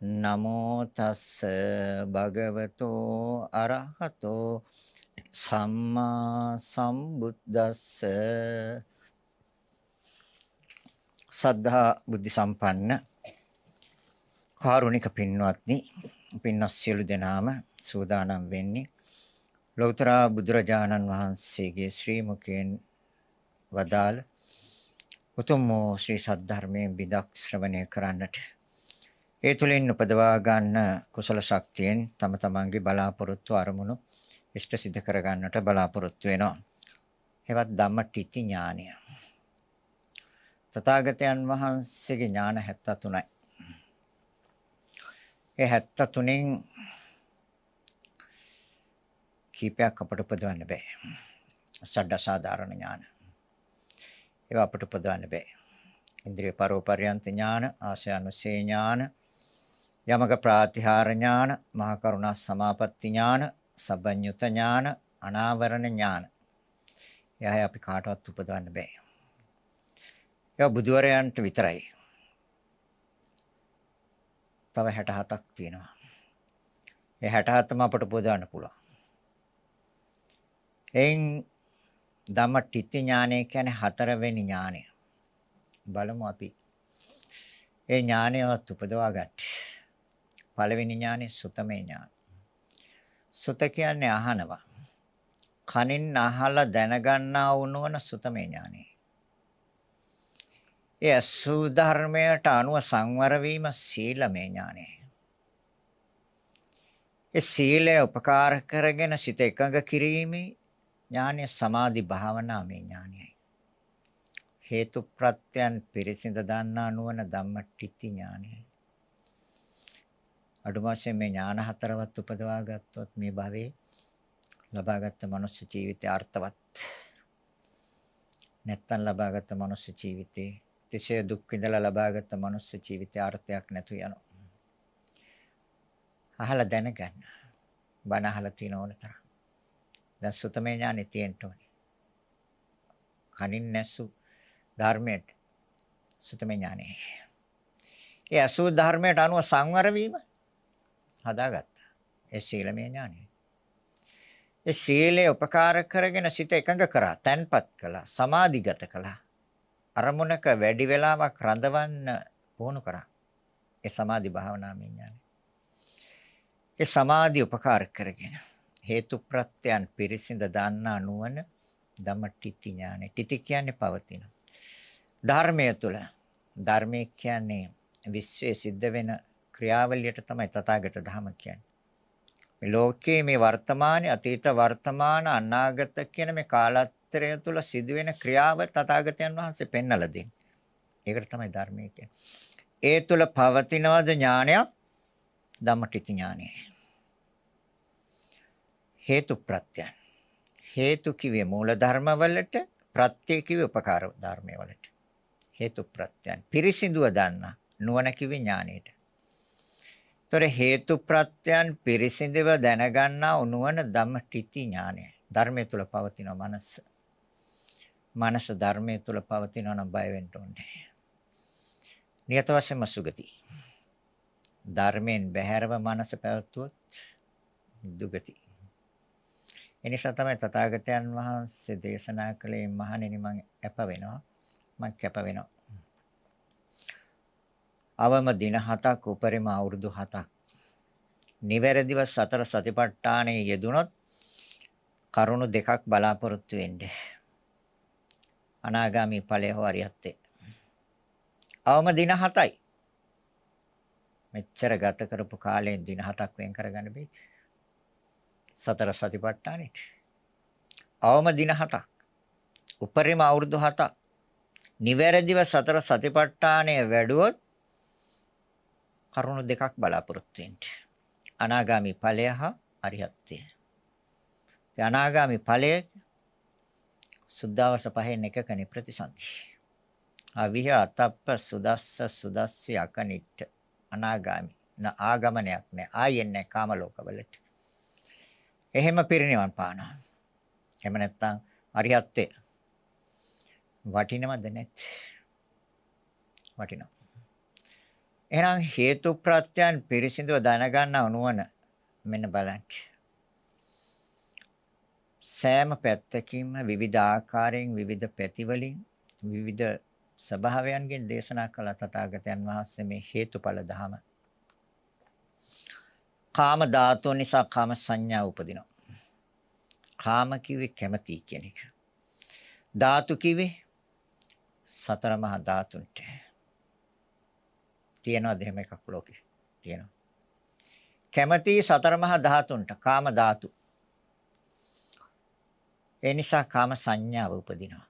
නමෝ තස්ස භගවතෝ අරහතෝ සම්මා සම්බුද්දස්ස. සද්ධා බුද්ධ සම්පන්න කාරුණික පින්වත්නි පින්වත් සියලු දෙනාම සූදානම් වෙන්නේ ලෞතර බුදුරජාණන් වහන්සේගේ ශ්‍රී මුඛයෙන් වදාළ උතුම් වූ ශ්‍රී සද්ධර්මයෙන් බිදක් ශ්‍රවණය කරන්නට. ඒ තුලින් උපදවා ගන්න කුසල ශක්තියෙන් තම තමන්ගේ බලාපොරොත්තු අරමුණු ඉෂ්ට සිද්ධ කර ගන්නට බලාපොරොත්තු වෙනවා. එවත් ධම්මටිති ඥානය. තථාගතයන් වහන්සේගේ ඥාන 73යි. ඒ 73න් කීපයක් අපට උපදවන්න බෑ. සඩ සාධාරණ ඥාන. ඒවා අපට උපදවන්න බෑ. ඉන්ද්‍රිය පරෝපරියන්ත ඥාන, ආශයනුසේ ඥාන, යමක ප්‍රාතිහාර ඥාන, මහා කරුණා සමාපatti ඥාන, සබ්බඤ්ඤුත ඥාන, අනාවරණ ඥාන. එහේ අපි කාටවත් උපදවන්න බෑ. ඒවා බුදුවරයන්ට විතරයි. තව 67ක් තියෙනවා. ඒ 67ම අපට උපදවන්න පුළුවන්. එයින් ධම්මටිත්‍ය ඥානය කියන්නේ හතරවෙනි ඥානය. බලමු අපි. ඒ ඥානයවත් උපදවා ගන්න. පළවෙනි ඥානෙ සුතමේ ඥාන. සුත කියන්නේ අහනවා. කනින් අහලා දැනගන්නා වුණවන සුතමේ ඥානෙ. ඒ සූධර්මයට අනුව සංවර වීම සීලමේ ඥානෙ. ඒ සීලය උපකාර කරගෙන සිත එකඟ කිරීමේ ඥානය සමාධි භාවනාමේ ඥානයයි. හේතු ප්‍රත්‍යයන් පිරිසිඳ දන්නා නුවණ ධම්මටිති ඥානයයි. අඩු වශයෙන් මේ ඥාන හතරවත් උපදවා ගත්තොත් මේ භවයේ ලබාගත් මනුෂ්‍ය ජීවිතය අර්ථවත්. නැත්තම් ලබාගත් මනුෂ්‍ය ජීවිතේ තිශය දුක් විඳලා ලබාගත් මනුෂ්‍ය ජීවිතය අර්ථයක් නැතු යනවා. අහලා දැනගන්න. බණ අහලා තියෙන ඕන තරම්. දැන් සුතමේ ඥානෙ තියෙන්න ඕනේ. කනින් නැසු ධර්මයට සුතමේ ඥානෙ. ඒ අසු ධර්මයට අනුව සංවර වීම හදාගත්තා. ඒ සීලමේ ඥානෙ. ඒ සීලේ උපකාර කරගෙන සිත එකඟ කරා, තන්පත් කළා, සමාධිගත කළා. අරමුණක වැඩි වෙලාවක් රඳවන්න පුහුණු කරා. ඒ සමාධි භාවනාවේ ඥානෙ. ඒ සමාධි උපකාර කරගෙන හේතු ප්‍රත්‍යයන් පිරිසිඳ දන්නා නුවණ ධම්මටිති ඥානෙ. ටිති කියන්නේ පවතින. ධර්මය තුළ ධර්මය කියන්නේ විශ්වයේ සිද්ධ වෙන ක්‍රියාවලියට තමයි තථාගත ධම කියන්නේ. මේ ලෝකයේ මේ වර්තමානයේ අතීත වර්තමාන අනාගත කියන මේ කාලත්‍රය තුළ සිදුවෙන ක්‍රියාව තථාගතයන් වහන්සේ පෙන්වලා දෙන්නේ. ඒකට තමයි ධර්මය කියන්නේ. ඒ තුළ පවතිනවද ඥානයක්? ධම්මටිති ඥානයයි. හේතු ප්‍රත්‍යයන්. හේතු කිව්වේ මූල ධර්ම වලට, ප්‍රත්‍ය කිව්වේ උපකාර ධර්ම වලට. හේතු ප්‍රත්‍යයන්. පිරිසිදුව දන්නා නුවණ කිව්වේ ඥානෙට. ତොර හේතු ප්‍රත්‍යයන් පිරිසිදුව දැනගන්නා උනුවන ධම්මටිති ඥානය. ධර්මයේ තුල පවතින මනස. මනස ධර්මයේ තුල පවතිනවා නම් බය වෙන්න ඕනේ. නියත වශයෙන්ම සුගති. ධර්මයෙන් බැහැරව මනස පැවතුවොත් දුගති. එනිසා තමයි තථාගතයන් වහන්සේ දේශනා කළේ මහණෙනි මං අප වෙනවා මං කැප වෙනවා. අවම දින 7ක් උපරිම අවුරුදු 7ක් නිවැරදිව සතර සතිපට්ඨානයේ යෙදුනොත් කරුණු දෙකක් බලාපොරොත්තු වෙන්න. අනාගාමී ඵලය හෝ අරියත්තේ. අවම දින 7යි. මෙච්චර ගත කරපු කාලයෙන් දින 7ක් වෙන් කරගන්න බෑද? සතර සතිපට්ඨානෙ. අවම දින 7ක්. උපරිම අවුරුදු 7ක්. නිවැරදිව සතර සතිපට්ඨානය වැඩුවොත් කරුණු දෙකක් බලාපොරොත්තු වෙන්න. අනාගාමි ඵලය හා අරිහත්ත්වය. අනාගාමි ඵලය සුද්ධවස පහෙන් එකකනේ ප්‍රතිසන්දි. අවිහ අතප්ප සුදස්ස සුදස්සි අකනිට අනාගාමි න ආගමනයක් නෑ ආයෙත් නෑ කාම ලෝකවලට. එහෙම පිරිනිවන් පානවා. එහෙම නැත්නම් අරිහත්ත්වය වටිනවද නැත්? වටිනවා. එහෙනම් හේතු ප්‍රත්‍යයන් පිරිසිදුව දැනගන්න උනුවන මෙන්න බලන්න. සෑම පැත්තකින්ම විවිධ ආකාරයෙන් විවිධ පැතිවලින් විවිධ ස්වභාවයන්ගෙන් දේශනා කළ තථාගතයන් වහන්සේ මේ හේතුඵල ධම. කාම ධාතු නිසා කාම සංඥා උපදිනවා. කාම කිව්වේ කැමැති කියන එක. ධාතු කිව්වේ සතර මහා ධාතුන්ට. තියනවාද එහෙම එකක් ලෝකේ? තියෙනවා. කැමැති සතර මහා ධාතුන්ට කාම ධාතු. ඒ නිසා කාම සංඥාව උපදිනවා.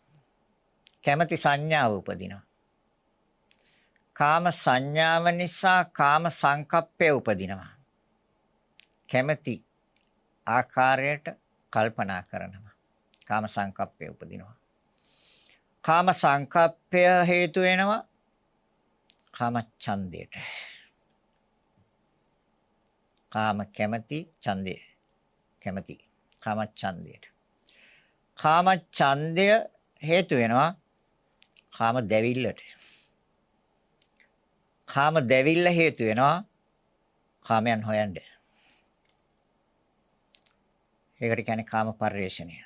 කැමැති සංඥාව උපදිනවා. කාම සංඥාව නිසා කාම සංකප්පය උපදිනවා. කැමැති ආකාරයට කල්පනා කරනවා. කාම සංකප්පය උපදිනවා. කාම සංකප්පය හේතු වෙනවා කාම ඡන්දයට. කාම කැමැති ඡන්දය. කැමැති කාම ඡන්දයට. කාම ඡන්දය හේතු වෙනවා කාම දැවිල්ලට. කාම දැවිල්ල හේතු වෙනවා කාමයන් හොයන්න. ඒකට කියන්නේ කාම පරිේශණය.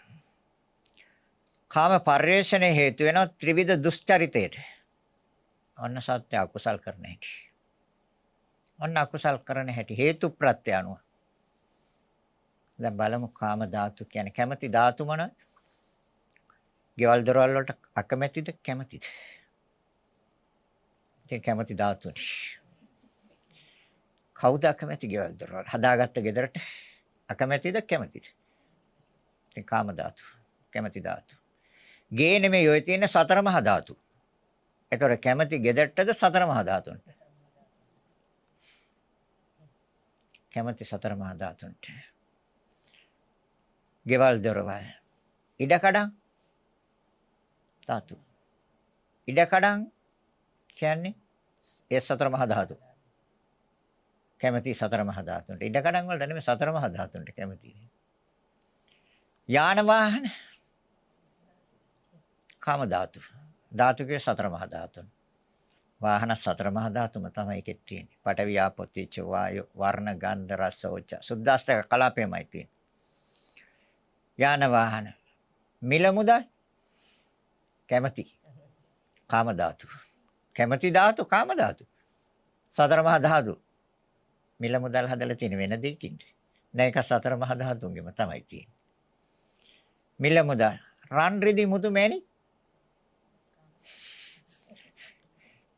කාම පරිේශණය හේතු වෙනවා ත්‍රිවිධ දුස්චරිතයට. අන්න සත්‍ය අකුසල් කරන හැටි. අන්න අකුසල් කරන හැටි හේතු ප්‍රත්‍ය අනුව. දැන් බලමු කාම ධාතු කියන්නේ කැමැති ධාතු මොනවද? ගෙවල් දොරවල් වලට අකමැතිද කැමැතිද? ඉතින් කැමැති ධාතුනේ. කවුද අකමැති ගෙවල් දොරවල්? හදාගත්ත ගෙදරට අකමැතිද කැමැතිද? ඉතින් කාම ධාතු. කැමැති ධාතු. ගේ නෙමෙයි ඔය තියෙන සතර මහා ධාතු. ඒතොර කැමැති ගෙදරටද සතර මහා ධාතුන්ට? කැමැති සතර මහා ධාතුන්ට. ගෙවල් දොරවල්. ඉඩකඩම් ධාතු. ඉඩකඩම් කියන්නේ ඒ සතර මහා ධාතු. කැමැති සතර මහා ධාතුන්ට. ඉඩකඩම් වලට නෙමෙයි සතර මහා ධාතුන්ට කැමැති. යාන වාහන කාම ධාතු. ධාතුකේ සතර මහා ධාතුන්. වාහන සතර මහා ධාතුම තමයි එකෙත් තියෙන්නේ. පඨවි ආපෝ තේජෝ වායෝ වර්ණ ගන්ධ රස ඕජ. සුද්දාෂ්ටක කලාපෙමයි තියෙන්නේ. යාන වාහන මිල මුදල් කැමැති කාම ධාතු. කැමැති ධාතු කාම ධාතු. සතර මහා ධාතු. මිල මුදල් හදලා තියෙන වෙන දෙයකින්ද? නෑ ඒක සතර මහා ධාතුන්ගෙම තමයි තියෙන්නේ. මිල මුදල් රන් රිදි මුතු මැණික්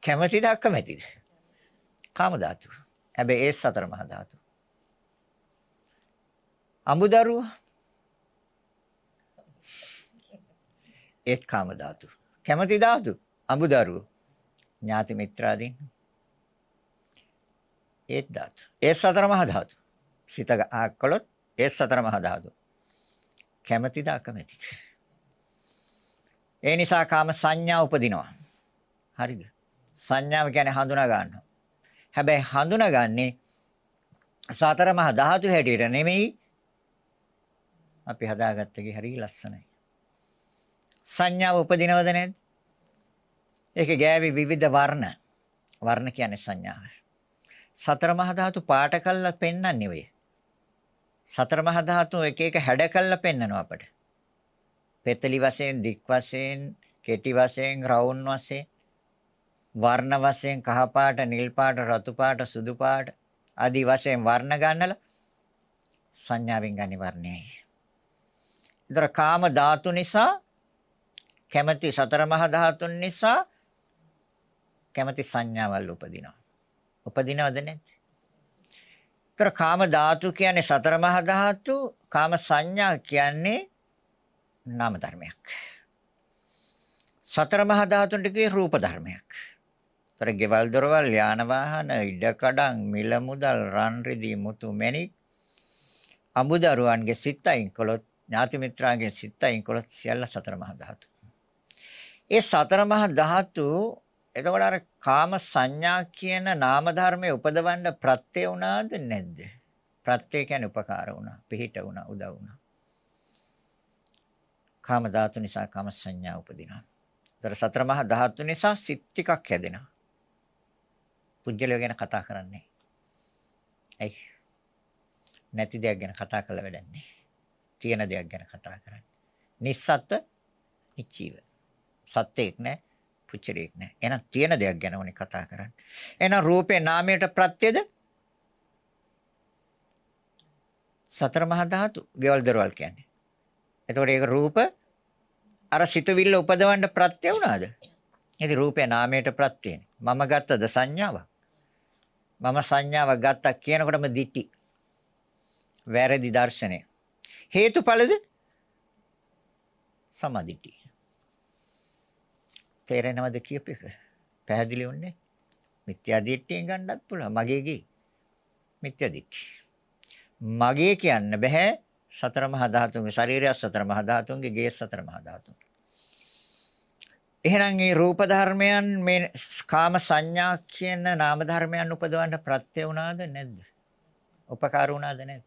කැමැතිද අකමැතිද? කාම ධාතු. හැබැයි ඒ සතර මහා ධාතු. අමුදරුව ඒත් කාම ධාතු. කැමැති ධාතු. අමුදරුව. ඥාති මිත්‍රාදීන් ඒත් ධාතු. ඒ සතර මහා ධාතු. සිත ආකලොත් ඒ සතර මහා ධාතු. කැමැතිද අකමැතිද? ඒ නිසා කාම සංඥා උපදිනවා. හරිද? සංඥාව කියන්නේ හඳුනා ගන්නවා. හැබැයි හඳුනාගන්නේ සතර මහා ධාතු හැටියට නෙමෙයි අපි හදාගත්තගේ හරිය ලස්සනයි. සංඥාව උපදිනවද නැද්ද? ඒකේ ගෑවි විවිධ වර්ණ. වර්ණ කියන්නේ සංඥාව. සතර මහා ධාතු පාට කළා පෙන්වන්නේ ඔය. සතර මහා ධාතු එක එක හැඩ කළා පෙන්වනවා අපට. පෙතලි වශයෙන්, දික් වශයෙන්, කෙටි වශයෙන්, රවුම් වශයෙන් වර්ණ වශයෙන් කහ පාට, නිල් පාට, රතු පාට, සුදු පාට ආදී වශයෙන් වර්ණ ගන්නලා සංඥාවෙන් ගන්න වර්ණයයි. ඒතර කාම ධාතු නිසා කැමැති සතර මහා ධාතුන් නිසා කැමැති සංඥාවල් උපදිනවා. උපදිනවද නැද්ද? ඒතර කාම ධාතු කියන්නේ සතර මහා ධාතු, කාම සංඥා කියන්නේ නාම ධර්මයක්. සතර මහා ධාතුන්ට කියේ රූප ධර්මයක්. ඒතර ගෙවල් දොරවල් යාන වාහන ඉඩකඩම් මිල මුදල් රන් රිදී මුතු මැණික් අමුදරුවන්ගේ සිත් අයින් කළොත් ඥාති මිත්‍රාගේ සිත් අයින් කළොත් සියල්ල සතර මහා ධාතු. ඒ සතර මහා ධාතු එතකොට අර කාම සංඥා කියන නාම ධර්මයේ උපදවන්න ප්‍රත්‍ය වුණාද නැද්ද? ප්‍රත්‍ය කියන්නේ උපකාර වුණා, පිහිට වුණා, උදව් වුණා. කාම ධාතු නිසා කාම සංඥා උපදිනවා. ඒතර සතර මහා ධාතු නිසා සිත් ටිකක් හැදෙනවා. පුජ්‍යලය ගැන කතා කරන්නේ. ඇයි? නැති දෙයක් ගැන කතා කළ වැඩක් නැහැ. තියෙන දෙයක් ගැන කතා කරන්නේ. නිස්සත්ත්ව නිචීව. සත්‍යයක් නැහැ, පුච්චරයක් නැහැ. එහෙනම් තියෙන දෙයක් ගැන ඕනේ කතා කරන්නේ. එහෙනම් රූපේ නාමයට ප්‍රත්‍යද? සතර මහා ධාතු, ගෙවල් දරවල් කියන්නේ. එතකොට ඒක රූප අර සිතවිල්ල උපදවන්න ප්‍රත්‍ය වුණාද? ඉතින් රූපේ නාමයට ප්‍රත්‍යනේ. මම ගත්තද සංඥාවක්? මම සංඥාවක් ගත්තා කියනකොටම දිටි. වැරදි දර්ශනය. හේතුඵලද? සමාධිටි. තේරෙනවද කියපේක? පැහැදිලි වුණේ? මිත්‍යා දිට්ඨියෙන් ගන්නත් පුළුවන්. මගේගේ මිත්‍යා දිට්ඨි. මගේ කියන්න බෑ සතර මහා ධාතුන්ගේ ශරීරය සතර මහා ධාතුන්ගේ ගේ සතර මහා ධාතුන්. එහෙනම් මේ රූප ධර්මයන් මේ කාම සංඥා කියන නාම ධර්මයන් උපදවන්න ප්‍රත්‍ය වුණාද නැද්ද? උපකාර වුණාද නැද්ද?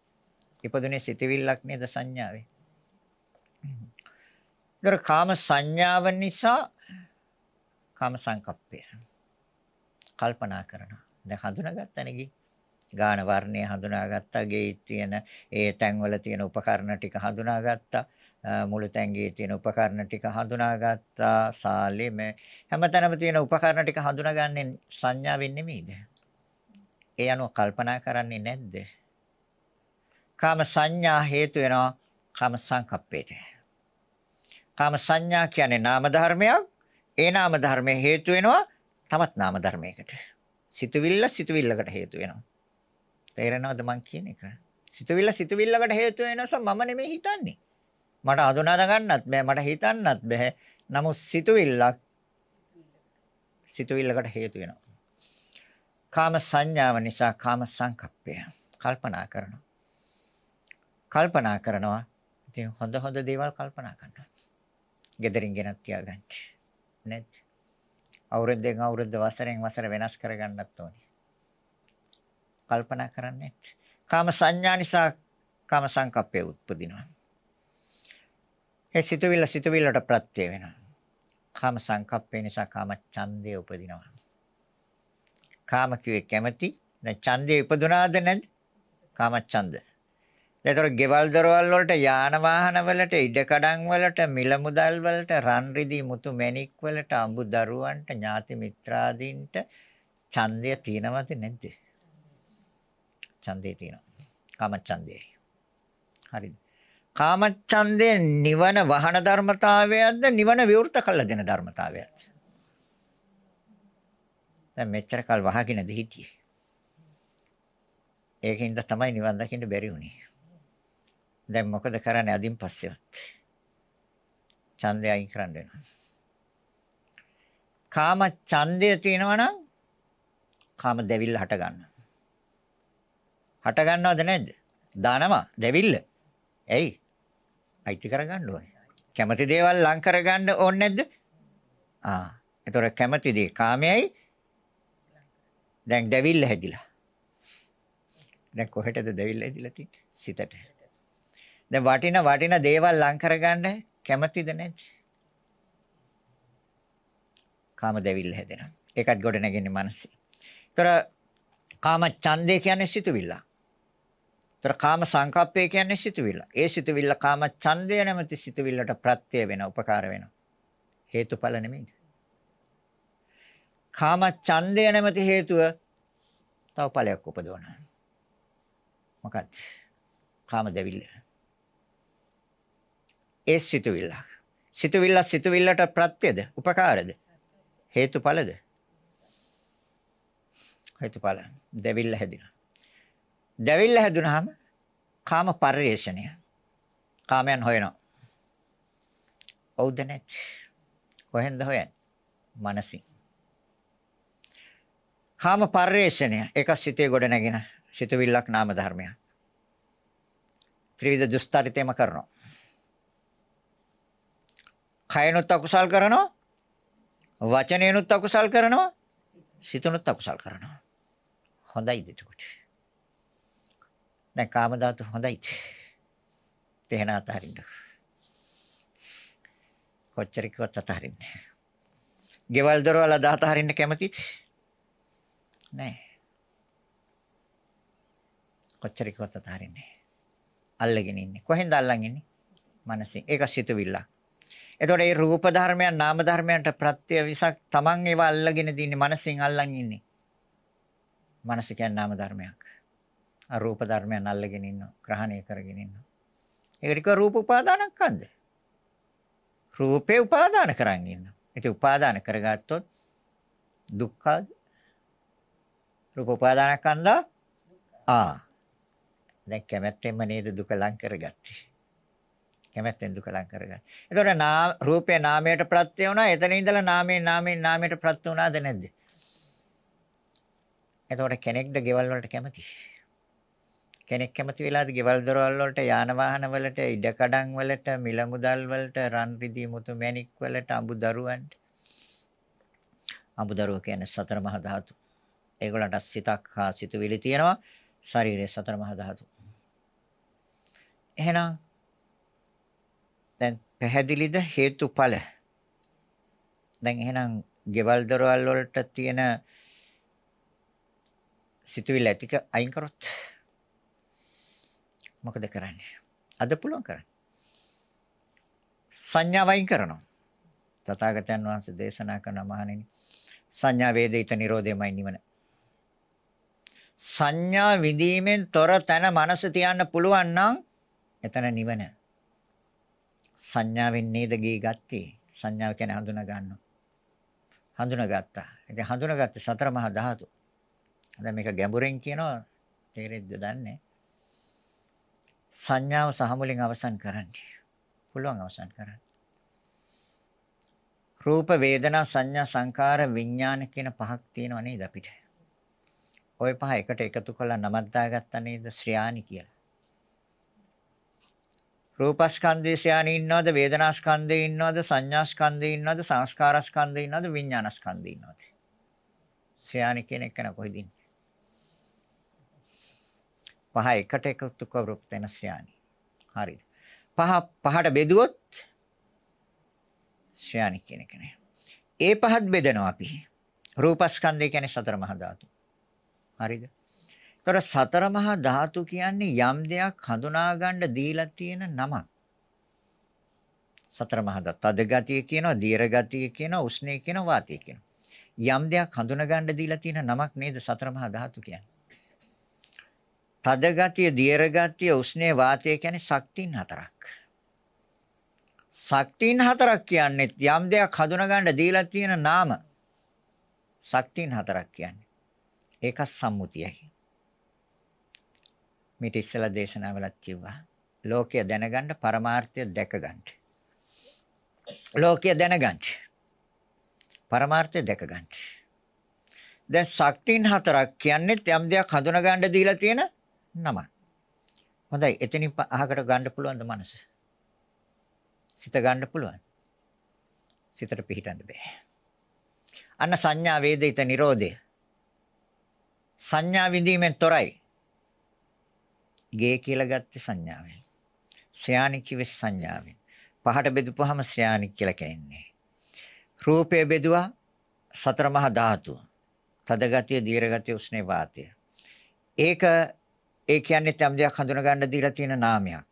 ඉපදුනේ සිතවිල්ලක් නේද සංඥාවේ. ඒතර කාම සංඥාව නිසා කාම සංකප්පය කල්පනා කරනවා. දැන් හඳුනාගත්තනේ ගාන වර්ණය හඳුනාගත්තා. ගේ තියෙන ඒ තැන්වල තියෙන උපකරණ ටික හඳුනාගත්තා. මුළු තැන්ගේ තියෙන උපකරණ ටික හඳුනාගත්තා. සාලෙම හැමතැනම තියෙන උපකරණ ටික හඳුනාගන්නේ සංඥාවෙන් නෙමෙයිද? ඒ අනුව කල්පනා කරන්නේ නැද්ද? කාම සංඥා හේතු වෙනවා කාම සංකප්පේට. කාම සංඥා කියන්නේ නාම ධර්මයක්. ඒ නාම ධර්මයේ හේතු වෙනවා තවත් නාම ධර්මයකට. සිතුවිල්ල සිතුවිල්ලකට හේතු වෙනවා. තේරෙනවද මං කියන එක? සිතුවිල්ල සිතුවිල්ලකට හේතු වෙනස මම නෙමෙයි හිතන්නේ. මට හඳුනා ගන්නත් බෑ මට හිතන්නත් බෑ. නමුත් සිතුවිල්ලක් සිතුවිල්ලකට හේතු වෙනවා. කාම සංඥාව නිසා කාම සංකප්පය කල්පනා කරනවා. කල්පනා කරනවා. ඉතින් හොඳ හොඳ දේවල් කල්පනා කරනවා. gederin ගෙනත් තියාගන්න. නේද? අවුරුද්දෙන් අවුරුද්ද වසරෙන් වසර වෙනස් කරගන්නත් ඕනේ. කල්පනා කරන්නේ. කාම සංඥා නිසා කාම සංකප්පය උත්පදිනවා. ඒ සිතුවිල්ල සිතුවිල්ලට ප්‍රත්‍ය වෙනවා. කාම සංකප්පේ නිසා කාම ඡන්දය උපදිනවා. කාම කියේ කැමැති දැන් ඡන්දය උපදුනාද නැද්ද? කාම ඡන්දය ඒතර ගෙවල් දොරවල් වලට යාන වාහන වලට ඉඩකඩම් වලට මිල මුදල් වලට රන් රිදී මුතු මැණික් වලට අඹ දරුවන්ට ඥාති මිත්‍රාදීන්ට ඡන්දය තියෙනවද නැද්ද? ඡන්දේ තියෙනවා. කාමච්ඡන්දේ. හරිද? කාමච්ඡන්දේ නිවන වහන ධර්මතාවයක්ද නිවන විවෘත කළ දෙන ධර්මතාවයක්ද? දැන් මෙච්චර කල් වහගෙනද හිටියේ. ඒකින්ද තමයි නිවන් දකින්න බැරි වුණේ. දැන් මොකද කරන්නේ අදින් පස්සෙවත්? ඡන්දය අයින් කරන්න වෙනවා. කාම ඡන්දය තියෙනවා නම් කාම දෙවිල්ල හට ගන්නවා. හට ගන්නවද නැද්ද? දානවා දෙවිල්ල. ඇයි? අයිති කරගන්න ඕනේ. කැමති දේවල් ලං කරගන්න ඕනේ නැද්ද? ආ. ඒතොර කැමති දේ කාමයයි දැන් දෙවිල්ල හැදිලා. දැන් කොහෙටද දෙවිල්ල හැදිලා තියෙන්නේ? සිතට. දැන් වටින වටින දේවල් ලං කරගන්න කැමතිද නැද්ද? කාම දෙවිල්ල හැදෙනවා. ඒකත් ගොඩ නැගෙන්නේ මනසේ. ඒතර කාම ඡන්දේ කියන්නේ සිතුවිල්ල. ඒතර කාම සංකප්පය කියන්නේ සිතුවිල්ල. ඒ සිතුවිල්ල කාම ඡන්දය නැමැති සිතුවිල්ලට ප්‍රත්‍ය වෙන උපකාර වෙනවා. හේතුඵල නෙමෙයිද? කාම ඡන්දය නැමැති හේතුව තව ඵලයක් උපදවනවා. මොකක්ද? කාම දෙවිල්ල. ඒ සිතුවිල්ල. සිතුවිල්ල සිතුවිල්ලට ප්‍රත්‍යද? උපකාරද? හේතුඵලද? හේතුඵල. දෙවිල්ල හැදිනවා. දෙවිල්ල හැදුනහම කාම පරිේශණය. කාමයන් හොයනවා. ඔව්ද නැත්? කොහෙන්ද හොයන්නේ? මනසින්. කාම පරිේශණය එක සිතේ ගොඩ නැගෙන සිතුවිල්ලක් නාම ධර්මයක්. ත්‍රිවිධ දුස්තරිතේම කරනවා. කයනොත් අකුසල් කරනවා. වචනේනොත් අකුසල් කරනවා. සිතනොත් අකුසල් කරනවා. හොඳයිද එතකොට? දැන් කාම ධාතු හොඳයිද? තේන අතහරින්න. කොච්චර කිව්වත් අතහරින්නේ. ගෙවල් දොරවල් අදාත හරින්න කැමතිද? නෑ. කොච්චර කිව්වත් අතහරින්නේ. අල්ලගෙන ඉන්නේ. කොහෙන්ද අල්ලන් ඉන්නේ? මනසින්. ඒක සිතුවිල්ල. එතකොට මේ රූප ධර්මයන් නාම ධර්මයන්ට ප්‍රත්‍ය විසක් Taman ඒවා අල්ලගෙන දින්නේ මනසින් අල්ලන් ඉන්නේ. මනස කියන්නේ නාම ධර්මයක්. ආ රූප ධර්මයන් අල්ලගෙන ඉන්නවා. ග්‍රහණය කරගෙන ඉන්නවා. ඒකට කිව්ව රූප උපාදානස්කන්ධ. රූපේ උපාදාන කරන් ඉන්නවා. ඉතින් උපාදාන කරගත්තොත් දුක්ඛද? රූප උපාදානස්කන්ධ ආ දැන් කැමැත්තෙන්ම නේද දුක ලං කරගත්තේ. කැමැත්තෙන් දුක ලං කරගත්තා. එතකොට නාම රූපේ නාමයට ප්‍රත්‍ය වුණා. එතන ඉඳලා නාමයෙන් නාමයෙන් නාමයට ප්‍රත්‍ය වුණාද නැද්ද? එතකොට කෙනෙක්ද ගෙවල් වලට කැමති? කෙනෙක් කැමති වෙලාද ගෙවල් දොරවල් වලට යාන වාහන වලට ඉඩකඩම් වලට මිල මුදල් වලට රන් රිදී මුතු මැණික් වලට අඹ දරුවන්ට අඹ දරුව කියන්නේ සතර මහා ධාතු. ඒගොල්ලන්ට සිතක් හා සිතුවිලි තියෙනවා. ශරීරයේ සතර මහා ධාතු. එහෙනම් දැන් පැහැදිලිද හේතුඵල? දැන් එහෙනම් ගෙවල් දොරවල් වලට තියෙන සිතුවිලි ඇතික අයින් කරොත් මොකද කරන්නේ? අද පුළුවන් කරන්න. සංඥා වයින් කරනවා. තථාගතයන් වහන්සේ දේශනා කරන මහණෙනි සංඥා වේදිත නිරෝධයමයි නිවන. සංඥා විදීමෙන් තොර තන මනස තියන්න පුළුවන් නම් එතන නිවන. සංඥාවෙන් නේද ගේ ගත්තේ. සංඥාව කියන්නේ හඳුනා ගන්නවා. හඳුනාගත්තා. ඉතින් හඳුනාගත්තේ සතර මහා ධාතු. දැන් මේක ගැඹුරෙන් කියනවා තේරෙද්ද දන්නේ. සංඥාව සහ මුලින් අවසන් කරන්න. පුළුවන් අවසන් කරන්න. රූප වේදනා සංඥා සංකාර විඥාන කියන පහක් තියෙනව නේද අපිට? ওই පහ එකට එකතු කරලා නමක් දාගත්තා නේද ශ්‍රයානි කියලා. රූපස්කන්ධේ ශ්‍රයානි ඉන්නවද වේදනාස්කන්ධේ ඉන්නවද සංඥාස්කන්ධේ ඉන්නවද සංස්කාරස්කන්ධේ ඉන්නවද විඥානස්කන්ධේ ඉන්නවද? ශ්‍රයානි කියන එක න කොහෙද ඉන්නේ? පහ එකට එකතු කරොත් වෙන ශ්‍රයානි. හරිද? පහ පහට බෙදුවොත් ශ්‍රයානි කියන එක නේ. ඒ පහත් බෙදනවා අපි. රූපස්කන්ධය කියන්නේ සතර මහා ධාතු. හරිද? ତොර සතර මහා ධාතු කියන්නේ යම් දෙයක් හඳුනා ගන්න දීලා තියෙන නමක්. සතර මහා ධාතු. තද ගතිය කියනවා, දීර්ඝ ගතිය කියනවා, උෂ්ණය කියනවා, වාතය කියනවා. යම් දෙයක් හඳුනා ගන්න දීලා තියෙන නමක් නේද සතර මහා ධාතු කියන්නේ. තද ගතිය, දීර්ඝ ගතිය, උෂ්ණය, වාතය කියන්නේ ශක්තින් හතරක්. ශක්තින් හතරක් කියන්නේ යම් දෙයක් හඳුනා ගන්න දීලා තියෙන නාම. ශක්තින් හතරක් කියන්නේ. ඒක සම්මුතියයි. මිට ඉස්සලා දේශනාවලත් කිව්වා. ලෝකය දැනගන්න පරමාර්ථය දැක ගන්න. ලෝකය දැනගන්න. පරමාර්ථය දැක ගන්න. දැන් ශක්තින් හතරක් කියන්නේ යම් දෙයක් හඳුනා ගන්න දීලා තියෙන නමක්. හොඳයි එතනින් අහකට ගන්න පුළුවන්ද මනස? සිත ගන්න පුළුවන්. සිතට පිහිටන්න බෑ. අන්න සංඥා වේදිත නිරෝධය සංඥා විඳීමෙන් තොරයි. ගේ කියලා ගත්තේ සංඥාවෙන්. ශ්‍රයාණි කිව්වේ සංඥාවෙන්. පහට බෙදුපුවාම ශ්‍රයාණි කියලා කියන්නේ. රූපය බෙදුවා සතර මහා ධාතු. තද ගතිය, දීර්ඝ ගතිය, උෂ්ණේ වාතය. ඒක ඒ කියන්නේ තම් දෙයක් හඳුන ගන්න දීලා තියෙන නාමයක්.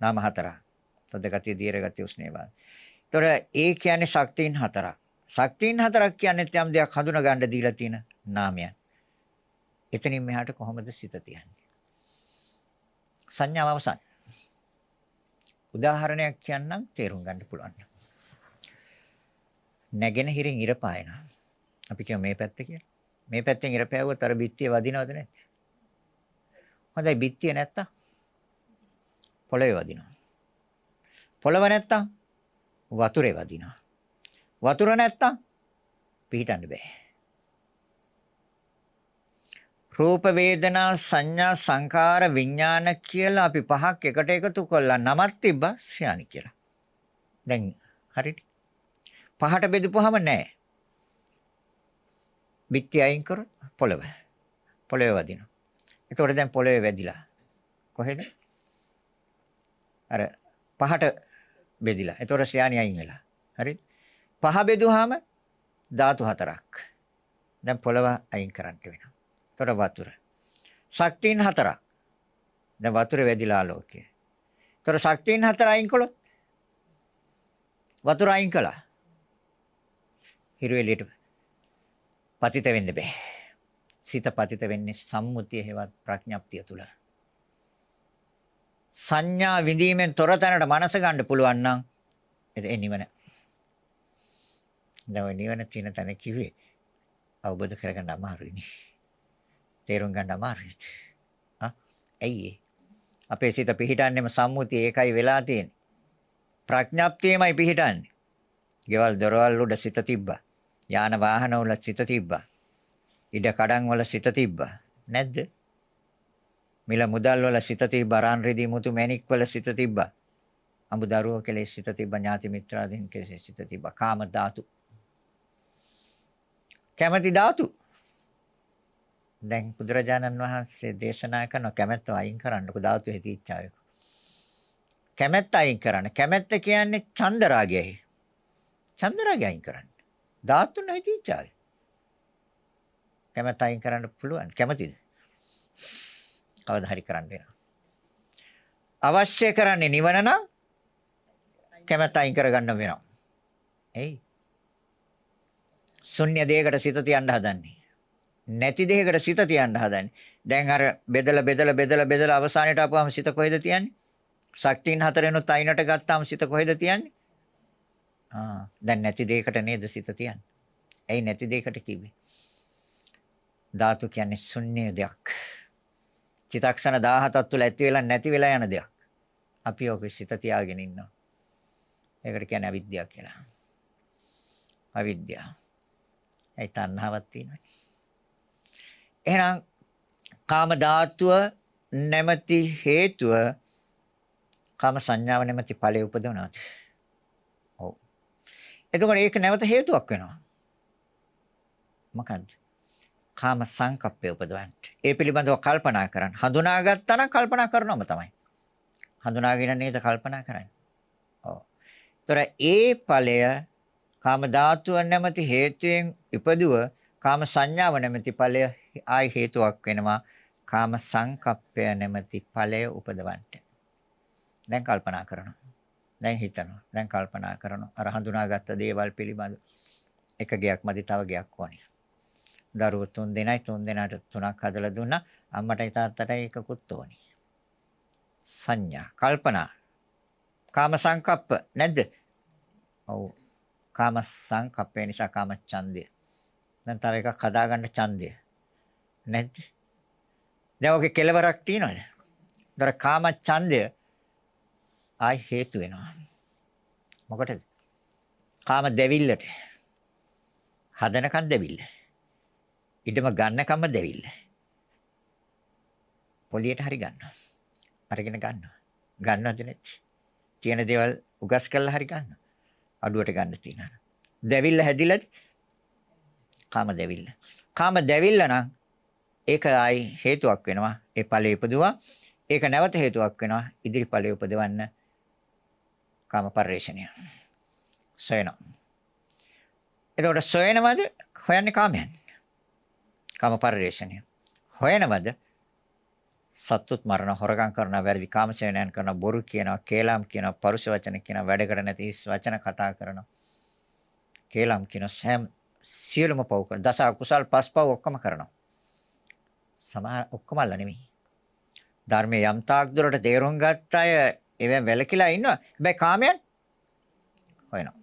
නාම හතරක්. තද ගතිය, දීර්ඝ ගතිය, උෂ්ණේ වාතය. ඒතොර ඒ කියන්නේ ශක්තියින් හතරක්. ශක්තියින් හතරක් කියන්නේ තම් දෙයක් හඳුන ගන්න දීලා තියෙන නාමයක්. එතනින් මෙහාට කොහොමද සිත තියන්නේ? සංඥාව අවසන්. උදාහරණයක් කියන්නම් තේරුම් ගන්න පුළුවන්. නැගෙන හිරින් ඉර පායනවා. අපි කියමු මේ පැත්ත කියලා. මේ පැත්තෙන් ඉර පෑවුවොත් අර බිත්තිය වදිනවද නැද්ද? හොඳයි බිත්තිය නැත්තම් පොළවේ වදිනවා. පොළව නැත්තම් වතුරේ වදිනවා. වතුර නැත්තම් පිහිටන්න බෑ. රූප වේදනා සංඥා සංකාර විඥාන කියලා අපි පහක් එකට එකතු කළා නමක් තිබ්බා ශ්‍යානි කියලා. දැන් හරිද? පහට බෙදපුවාම නෑ. බිත්ති අයින් කරොත් පොළව. පොළවේ වදිනවා. එතකොට දැන් පොළවේ වැදිලා. කොහෙද? අර පහට බෙදිලා. එතකොට ශ්‍යානි අයින් වෙලා. හරිද? පහ බෙදුවාම ධාතු හතරක්. දැන් පොළව අයින් කරන්න වෙනවා. එතකොට වතුර. ශක්තියින් හතරක්. දැන් වතුරේ වැදිලා ආලෝකය. එතකොට ශක්තියින් හතර අයින් කළොත් වතුර අයින් කළා. හිරු එළියට පතිත වෙන්න බෑ. සිත පතිත වෙන්නේ සම්මුතිය හේවත් ප්‍රඥප්තිය තුල. සංඥා විඳීමෙන් තොර තැනට මනස ගන්න පුළුවන් නම් ඒ නිවන. දැන් නිවන තියෙන තැන කිව්වේ අවබෝධ කරගන්න අමාරුයිනේ. තේරුම් ගන්න අමාරුයි. ආ ඇයි අපේ සිත පිහිටන්නේම සම්මුතිය ඒකයි වෙලා තියෙන්නේ. ප්‍රඥප්තියමයි පිහිටන්නේ. ගෙවල් දොරවල් උඩ සිත තිබ්බා. යාන වාහන වල සිත තිබ්බා. ඉඩ කඩන් වල සිත තිබ්බා. නැද්ද? මිල මුදල් වල සිත තිබ්බා. රන් රිදී මුතු මැණික් වල සිත තිබ්බා. අඹ දරුවෝ කෙලෙස් සිත තිබ්බා. ඥාති මිත්‍රාදීන් කෙලෙස් සිත තිබ්බා. කාම ධාතු. කැමැති ධාතු. දැන් බුදුරජාණන් වහන්සේ දේශනා කරන කැමැත්ත අයින් කරන්නකො ධාතු හේති ඉච්ඡාවක. කැමැත්ත අයින් කරන්න. කැමැත්ත කියන්නේ චන්දරාගයයි. චන්දරාගය අයින් කරන්න. ධාතුන් හේති ඉච්ඡාවයි. කැමැත්ත අයින් කරන්න පුළුවන්. කැමැතිද? කවදා හරි කරන්න වෙනවා. අවශ්‍ය කරන්නේ නිවන නම් කැමැත්ත අයින් කරගන්න වෙනවා. එයි. ශුන්‍ය දෙයකට සිත තියන්න හදන්නේ. නැති දෙයකට සිත තියන්න හදන්නේ. දැන් අර බෙදලා බෙදලා බෙදලා බෙදලා අවසානයට ආපුවම සිත කොහෙද තියන්නේ? ශක්තියින් හතරෙනුත් අයිනට ගත්තාම සිත කොහෙද තියන්නේ? ආ දැන් නැති දෙයකට නේද සිත තියන්නේ. ඇයි නැති දෙයකට කිව්වේ? ධාතු කියන්නේ ශුන්‍ය දෙයක්. චිතක්ෂණ 17ක් තුළ ඇති වෙලා නැති වෙලා යන දෙයක්. අපි ඔක සිත තියාගෙන ඉන්නවා. ඒකට කියන්නේ අවිද්‍යාව කියලා. අවිද්‍යාව. ඒ තණ්හාවක් තියෙනවා. එහෙනම් කාම ධාතුව නැමැති හේතුව කාම සංඥාව නැමැති ඵලය උපදවනවාද? ඔව්. එතකොට ඒක නැවත හේතුවක් වෙනවා. මොකද්ද? කාම සංකප්පය උපදවන්න. ඒ පිළිබඳව කල්පනා කරන්න. හඳුනාගත්තා නම් කල්පනා කරනවම තමයි. හඳුනාගෙන නේද කල්පනා කරන්නේ. ඔව්. ඒතර ඒ ඵලය කාම ධාතුව නැමැති හේතුයෙන් ඉපදුව කාම සංඥාව නැමැති ඵලය ආයි හේතුවක් වෙනවා කාම සංකප්පය නැමැති ඵලය උපදවන්න. දැන් කල්පනා කරනවා. දැන් හිතනවා. දැන් කල්පනා කරනවා. අර හඳුනාගත්ත දේවල් පිළිබඳ එක ගයක් මදි තව ගයක් ඕනේ. දරුවෝ තුන් දෙනයි තුන් දෙනාට තුනක් හදලා දුන්නා. අම්මටයි තාත්තටයි එකකුත් ඕනේ. සංඥා කල්පනා කාම සංකප්ප නැද්ද? ඔව්. කාම සංකප්පේ නිසා කාම ඡන්දය. දැන් තව එකක් හදාගන්න ඡන්දය. නැද්ද? දැන් ඔගේ කෙලවරක් තියනවද? දර කාම ඡන්දය ආයි හේතු වෙනවා. මොකටද? කාම දෙවිල්ලට. හදනකන් දෙවිල්ල. ඉඩම ගන්නකම දෙවිල්ල. පොලියට හරි ගන්නවා. අරගෙන ගන්නවා. ගන්නවද නැති? තියෙන දේවල් උගස් කරලා හරි ගන්නවා. අඩුවට ගන්න තියෙනවා. දෙවිල්ල හැදිලාද? කාම දෙවිල්ල. කාම දෙවිල්ල නම් ඒක ආයි හේතුවක් වෙනවා. ඒ ඵලයේ ඉපදුවා. ඒක නැවත හේතුවක් වෙනවා. ඉදිරි ඵලයේ උපදවන්න කාම පරිශ්‍රණය. සොයනවා. එතකොට සොයනවද? හොයන්නේ කාමයන්. කාම පරිශ්‍රණය. හොයනවද? සත්තුත් මරණ හොරගම් කරන වැරදි කාමසේනයන් කරන බොරු කියනවා කේලම් කියනවා පරුෂ වචන කියනවා වැඩ කර නැති වචන කතා කරනවා කේලම් කියන සෑම සියලුම පව් කරන දස අකුසල් පස්පව් ඔක්කොම කරනවා. සමහර ඔක්කොමල්ලා නෙමෙයි. ධර්මයේ යම් තාක් දුරට තේරුම් ගත්ත අය ඒවෙන් වැළකීලා ඉන්නවා. හැබැයි කාමයන් හොයනවා.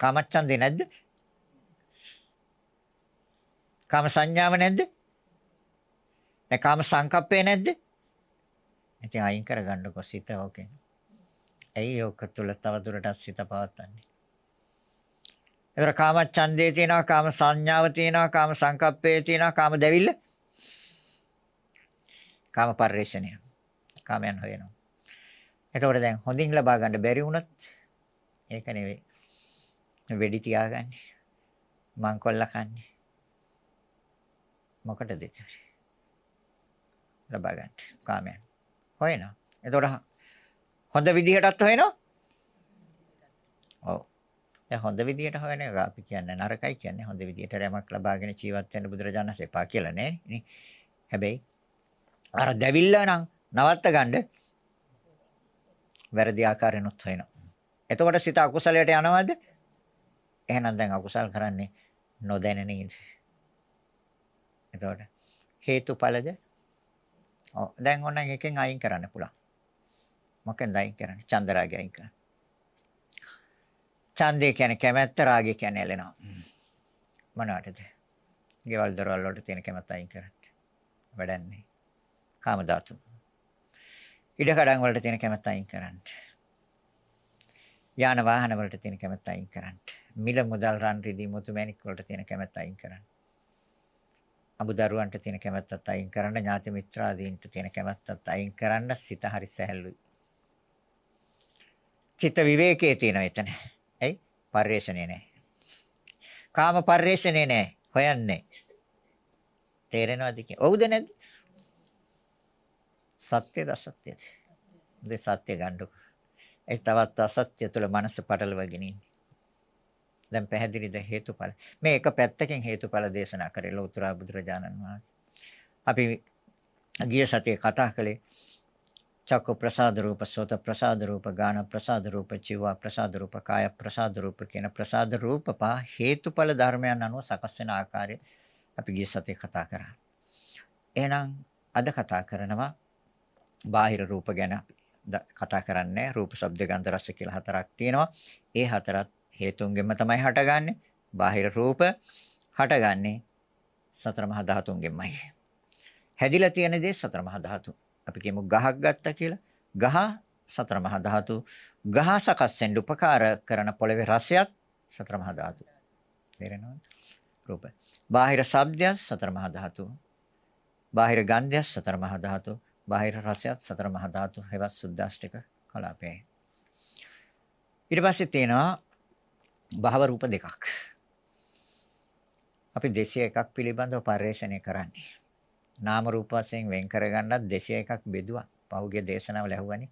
කාමච්ඡන්දේ නැද්ද? කාම සංඥාව නැද්ද? දැන් කාම සංකප්පේ නැද්ද? ඉතින් අයින් කරගන්නකො සිත ඕකෙන්. ඇයි ඔක තුල තව දුරටත් සිත පවත්න්නේ? ඒතර කාම ඡන්දේ තියෙනවා, කාම සංඥාව තියෙනවා, කාම සංකප්පේ තියෙනවා, කාම දැවිල්ල. කාම පරිශ්‍රණය. කාමයන් හොයනවා. එතකොට දැන් හොඳින් ලබා ගන්න බැරි වුණොත් ඒක නෙවෙයි. වෙඩි තියාගන්නේ. මංකොල්ල කන්නේ. මොකටද ඒක? ලබා ගන්න. කාමයන්. හොයනවා. එතකොට හොඳ විදිහටත් හොයනවා. ඔව්. දැන් හොඳ විදිහට හොයන එක අපි කියන්නේ නරකයි කියන්නේ හොඳ විදිහට යමක් ලබාගෙන ජීවත් වෙන්න බුදුරජාණන් එපා කියලා නෑනේ. හැබැයි අර දැවිල්ල නම් නවත්ත ගන්න වැරදි ආකාරයෙන්ුත් හොයනවා. එතකොට සිත අකුසලයට යනවද? එහෙනම් දැන් අකුසල් කරන්නේ නොදැන නේද? එතකොට හේතුඵලද? ඔව් දැන් ඕන එකෙන් අයින් කරන්න පුළුවන්. මොකෙන්ද අයින් කරන්නේ? චන්දරාගය අයින් කරන්න. ඡන්දය කියන්නේ කැමැත්ත, රාගය කියන්නේ ඇලෙනවා. මොනවටද? ගෙවල් දොරවල් වලට තියෙන කැමැත්ත අයින් කරන්න. වැඩන්නේ. කාම ධාතු. ඉඩ කඩන් වලට තියෙන කැමැත්ත අයින් කරන්න. යාන වාහන වලට තියෙන කැමැත්ත අයින් කරන්න. මිල මුදල් රන් රිදී මුතු මැණික් වලට තියෙන කැමැත්ත අයින් කරන්න. අමුදරුවන්ට තියෙන කැමැත්තත් අයින් කරන්න ඥාති මිත්‍රාදීන්ට තියෙන කැමැත්තත් අයින් කරන්න සිත හරි සැහැල්ලුයි. චිත්ත විවේකයේ තියෙන එතන. ඇයි? පරිේශණේ නැහැ. කාම පරිේශණේ නැහැ. හොයන්නේ. තේරෙනවද කියන්නේ? ඔව්ද නැද්ද? සත්‍යද අසත්‍යද? දෙ සත්‍ය ගන්නකො. ඒ තවත් අසත්‍ය තුළ මනස පටලවගෙන ඉන්නේ. දැන් පැහැදිලිද හේතුඵල. මේ එක පැත්තකින් හේතුඵල දේශනා කරේ ලෝතර බුදුරජාණන් වහන්සේ. අපි ගිය සතියේ කතා කළේ චක්ක ප්‍රසාද රූප සෝත ප්‍රසාද රූප ගාන ප්‍රසාද රූප චිව ප්‍රසාද රූප කාය ප්‍රසාද රූප කියන ප්‍රසාද රූප පහ හේතුඵල ධර්මයන් අනුව සකස් වෙන ආකාරය අපි ගිය සතියේ කතා කරා. එහෙනම් අද කතා කරනවා බාහිර රූප ගැන කතා කරන්නේ රූප ශබ්ද ගන්ධ රස කියලා හතරක් තියෙනවා. ඒ හතරත් හේතුන්ගෙන්ම තමයි හටගන්නේ. බාහිර රූප හටගන්නේ සතර මහා ධාතුන්ගෙන්මයි. හැදිලා තියෙන දේ සතර මහා ධාතු. අපි කියමු ගහක් ගත්තා කියලා. ගහ සතර මහා ධාතු. ගහ සකස් වෙන්න උපකාර කරන පොළවේ රසයත් සතර මහා ධාතු. තේරෙනවද? රූප. බාහිර ශබ්දය සතර මහා ධාතු. බාහිර ගන්ධය සතර මහා ධාතු. බාහිර රසයත් සතර මහා ධාතු. ඒවත් සුද්දාෂ්ටක කලාපේ. ඊට පස්සේ තියෙනවා භව රූප දෙකක්. අපි 201ක් පිළිබඳව පරිශ්‍රණය කරන්නේ. නාම රූප වශයෙන් වෙන් කරගන්නත් 201ක් බෙදුවා. පහුගිය දේශනාවල ඇහුවනේ.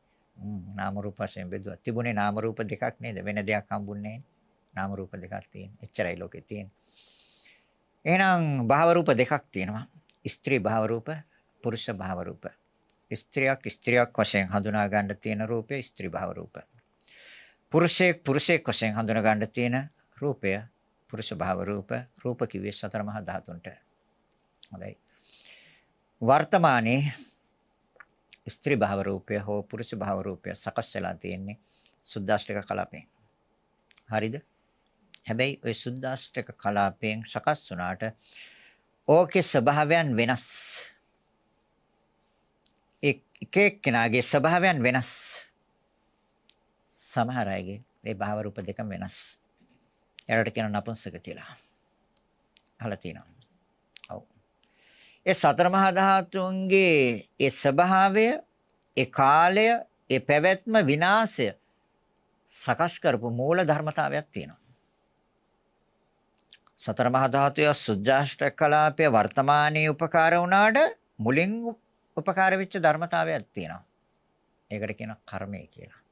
නාම රූප වශයෙන් බෙදුවා. තිබුණේ නාම රූප දෙකක් නේද? වෙන දෙයක් හම්බුන්නේ නාම රූප දෙකක් තියෙන. එච්චරයි ලෝකේ තියෙන්නේ. එහෙනම් භව රූප දෙකක් තියෙනවා. ස්ත්‍රී භව රූප, පුරුෂ භව රූප. ස්ත්‍රියක් ස්ත්‍රියක් වශයෙන් හඳුනා ගන්න තියෙන රූපය ස්ත්‍රී භව රූප. පුරුෂයෙක් පුරුෂයෙක් වශයෙන් හඳුනා ගන්න තියෙන රූපය පුරුෂ භාව රූප රූප කිව්වේ සතර මහා ධාතුන්ට. හොඳයි. වර්තමානයේ ස්ත්‍රී භාව රූපය හෝ පුරුෂ භාව රූපය සකස් වෙලා තියෙන්නේ සුද්දාෂ්ටක කලාපයෙන්. හරිද? හැබැයි ওই සුද්දාෂ්ටක කලාපයෙන් සකස් වුණාට ඕකේ ස්වභාවයන් වෙනස්. එක එක්කෙනාගේ ස්වභාවයන් වෙනස්. සමහර අයගේ මේ භාව රූප දෙක වෙනස්. ඒකට කියන නපුංසක කියලා. අහලා තියෙනවා. ඔව්. ඒ සතර මහා ධාතුන්ගේ ඒ ස්වභාවය, ඒ කාලය, ඒ පැවැත්ම විනාශය සකස් කරපු මූල ධර්මතාවයක් තියෙනවා. සතර මහා ධාතුය සුද්ධාෂ්ටක කලාපයේ වර්තමානයේ උපකාර වුණාට මුලින් උපකාර වෙච්ච ධර්මතාවයක් තියෙනවා. ඒකට කියන කර්මය කියලා.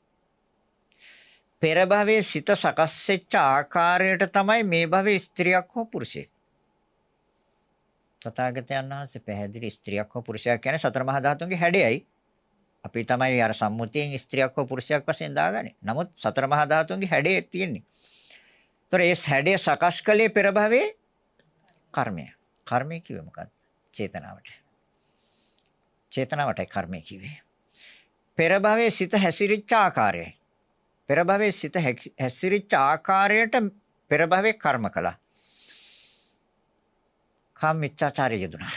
පෙර භවයේ සිත සකස් වෙච්ච ආකාරයට තමයි මේ භවයේ ස්ත්‍රියක් හෝ පුරුෂයෙක්. තථාගතයන් වහන්සේ පැහැදිලි ස්ත්‍රියක් හෝ පුරුෂයෙක් කියන්නේ සතර මහා ධාතුන්ගේ හැඩයයි. අපි තමයි අර සම්මුතියෙන් ස්ත්‍රියක් හෝ පුරුෂයෙක් වශයෙන් දාගන්නේ. නමුත් සතර මහා ධාතුන්ගේ හැඩය තියෙන්නේ. ඒතර ඒ හැඩය සකස් කළේ පෙර භවයේ කර්මය. කර්මය කිව්වේ මොකක්ද? චේතනාවට. චේතනාවටයි කර්මය කිව්වේ. පෙර භවයේ සිත හැසිරිච්ච ආකාරයයි. පෙර භවයේ සිත හැසිරිච්ච ආකාරයට පෙර භවයේ කර්ම කළා. කාම මිච්ඡාචාරය යෙදුණා.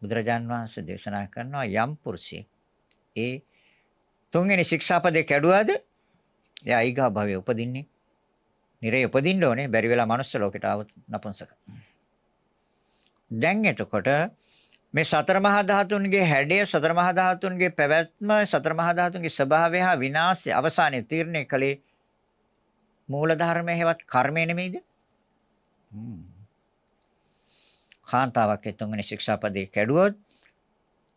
බුදුරජාන් වහන්සේ දේශනා කරනවා යම් පුරුෂයෙක් ඒ තුන්වෙනි ශික්ෂාපදේ කැඩුවාද එයා ඊගා භවයේ උපදින්නේ නිරේ උපදින්න ඕනේ බැරි වෙලා මනුස්ස ලෝකයට ආව නපුංසක. දැන් එතකොට මේ සතර මහා ධාතුන්ගේ හැඩය සතර මහා ධාතුන්ගේ පැවැත්ම සතර මහා ධාතුන්ගේ ස්වභාවය හා විනාශය අවසානයේ තීරණය කළේ මූල ධර්මයේ හේවත් කර්මය නෙමෙයිද? කාන්තාවක් එතුන්ගනේ ශික්ෂාපදේ කැඩුවොත්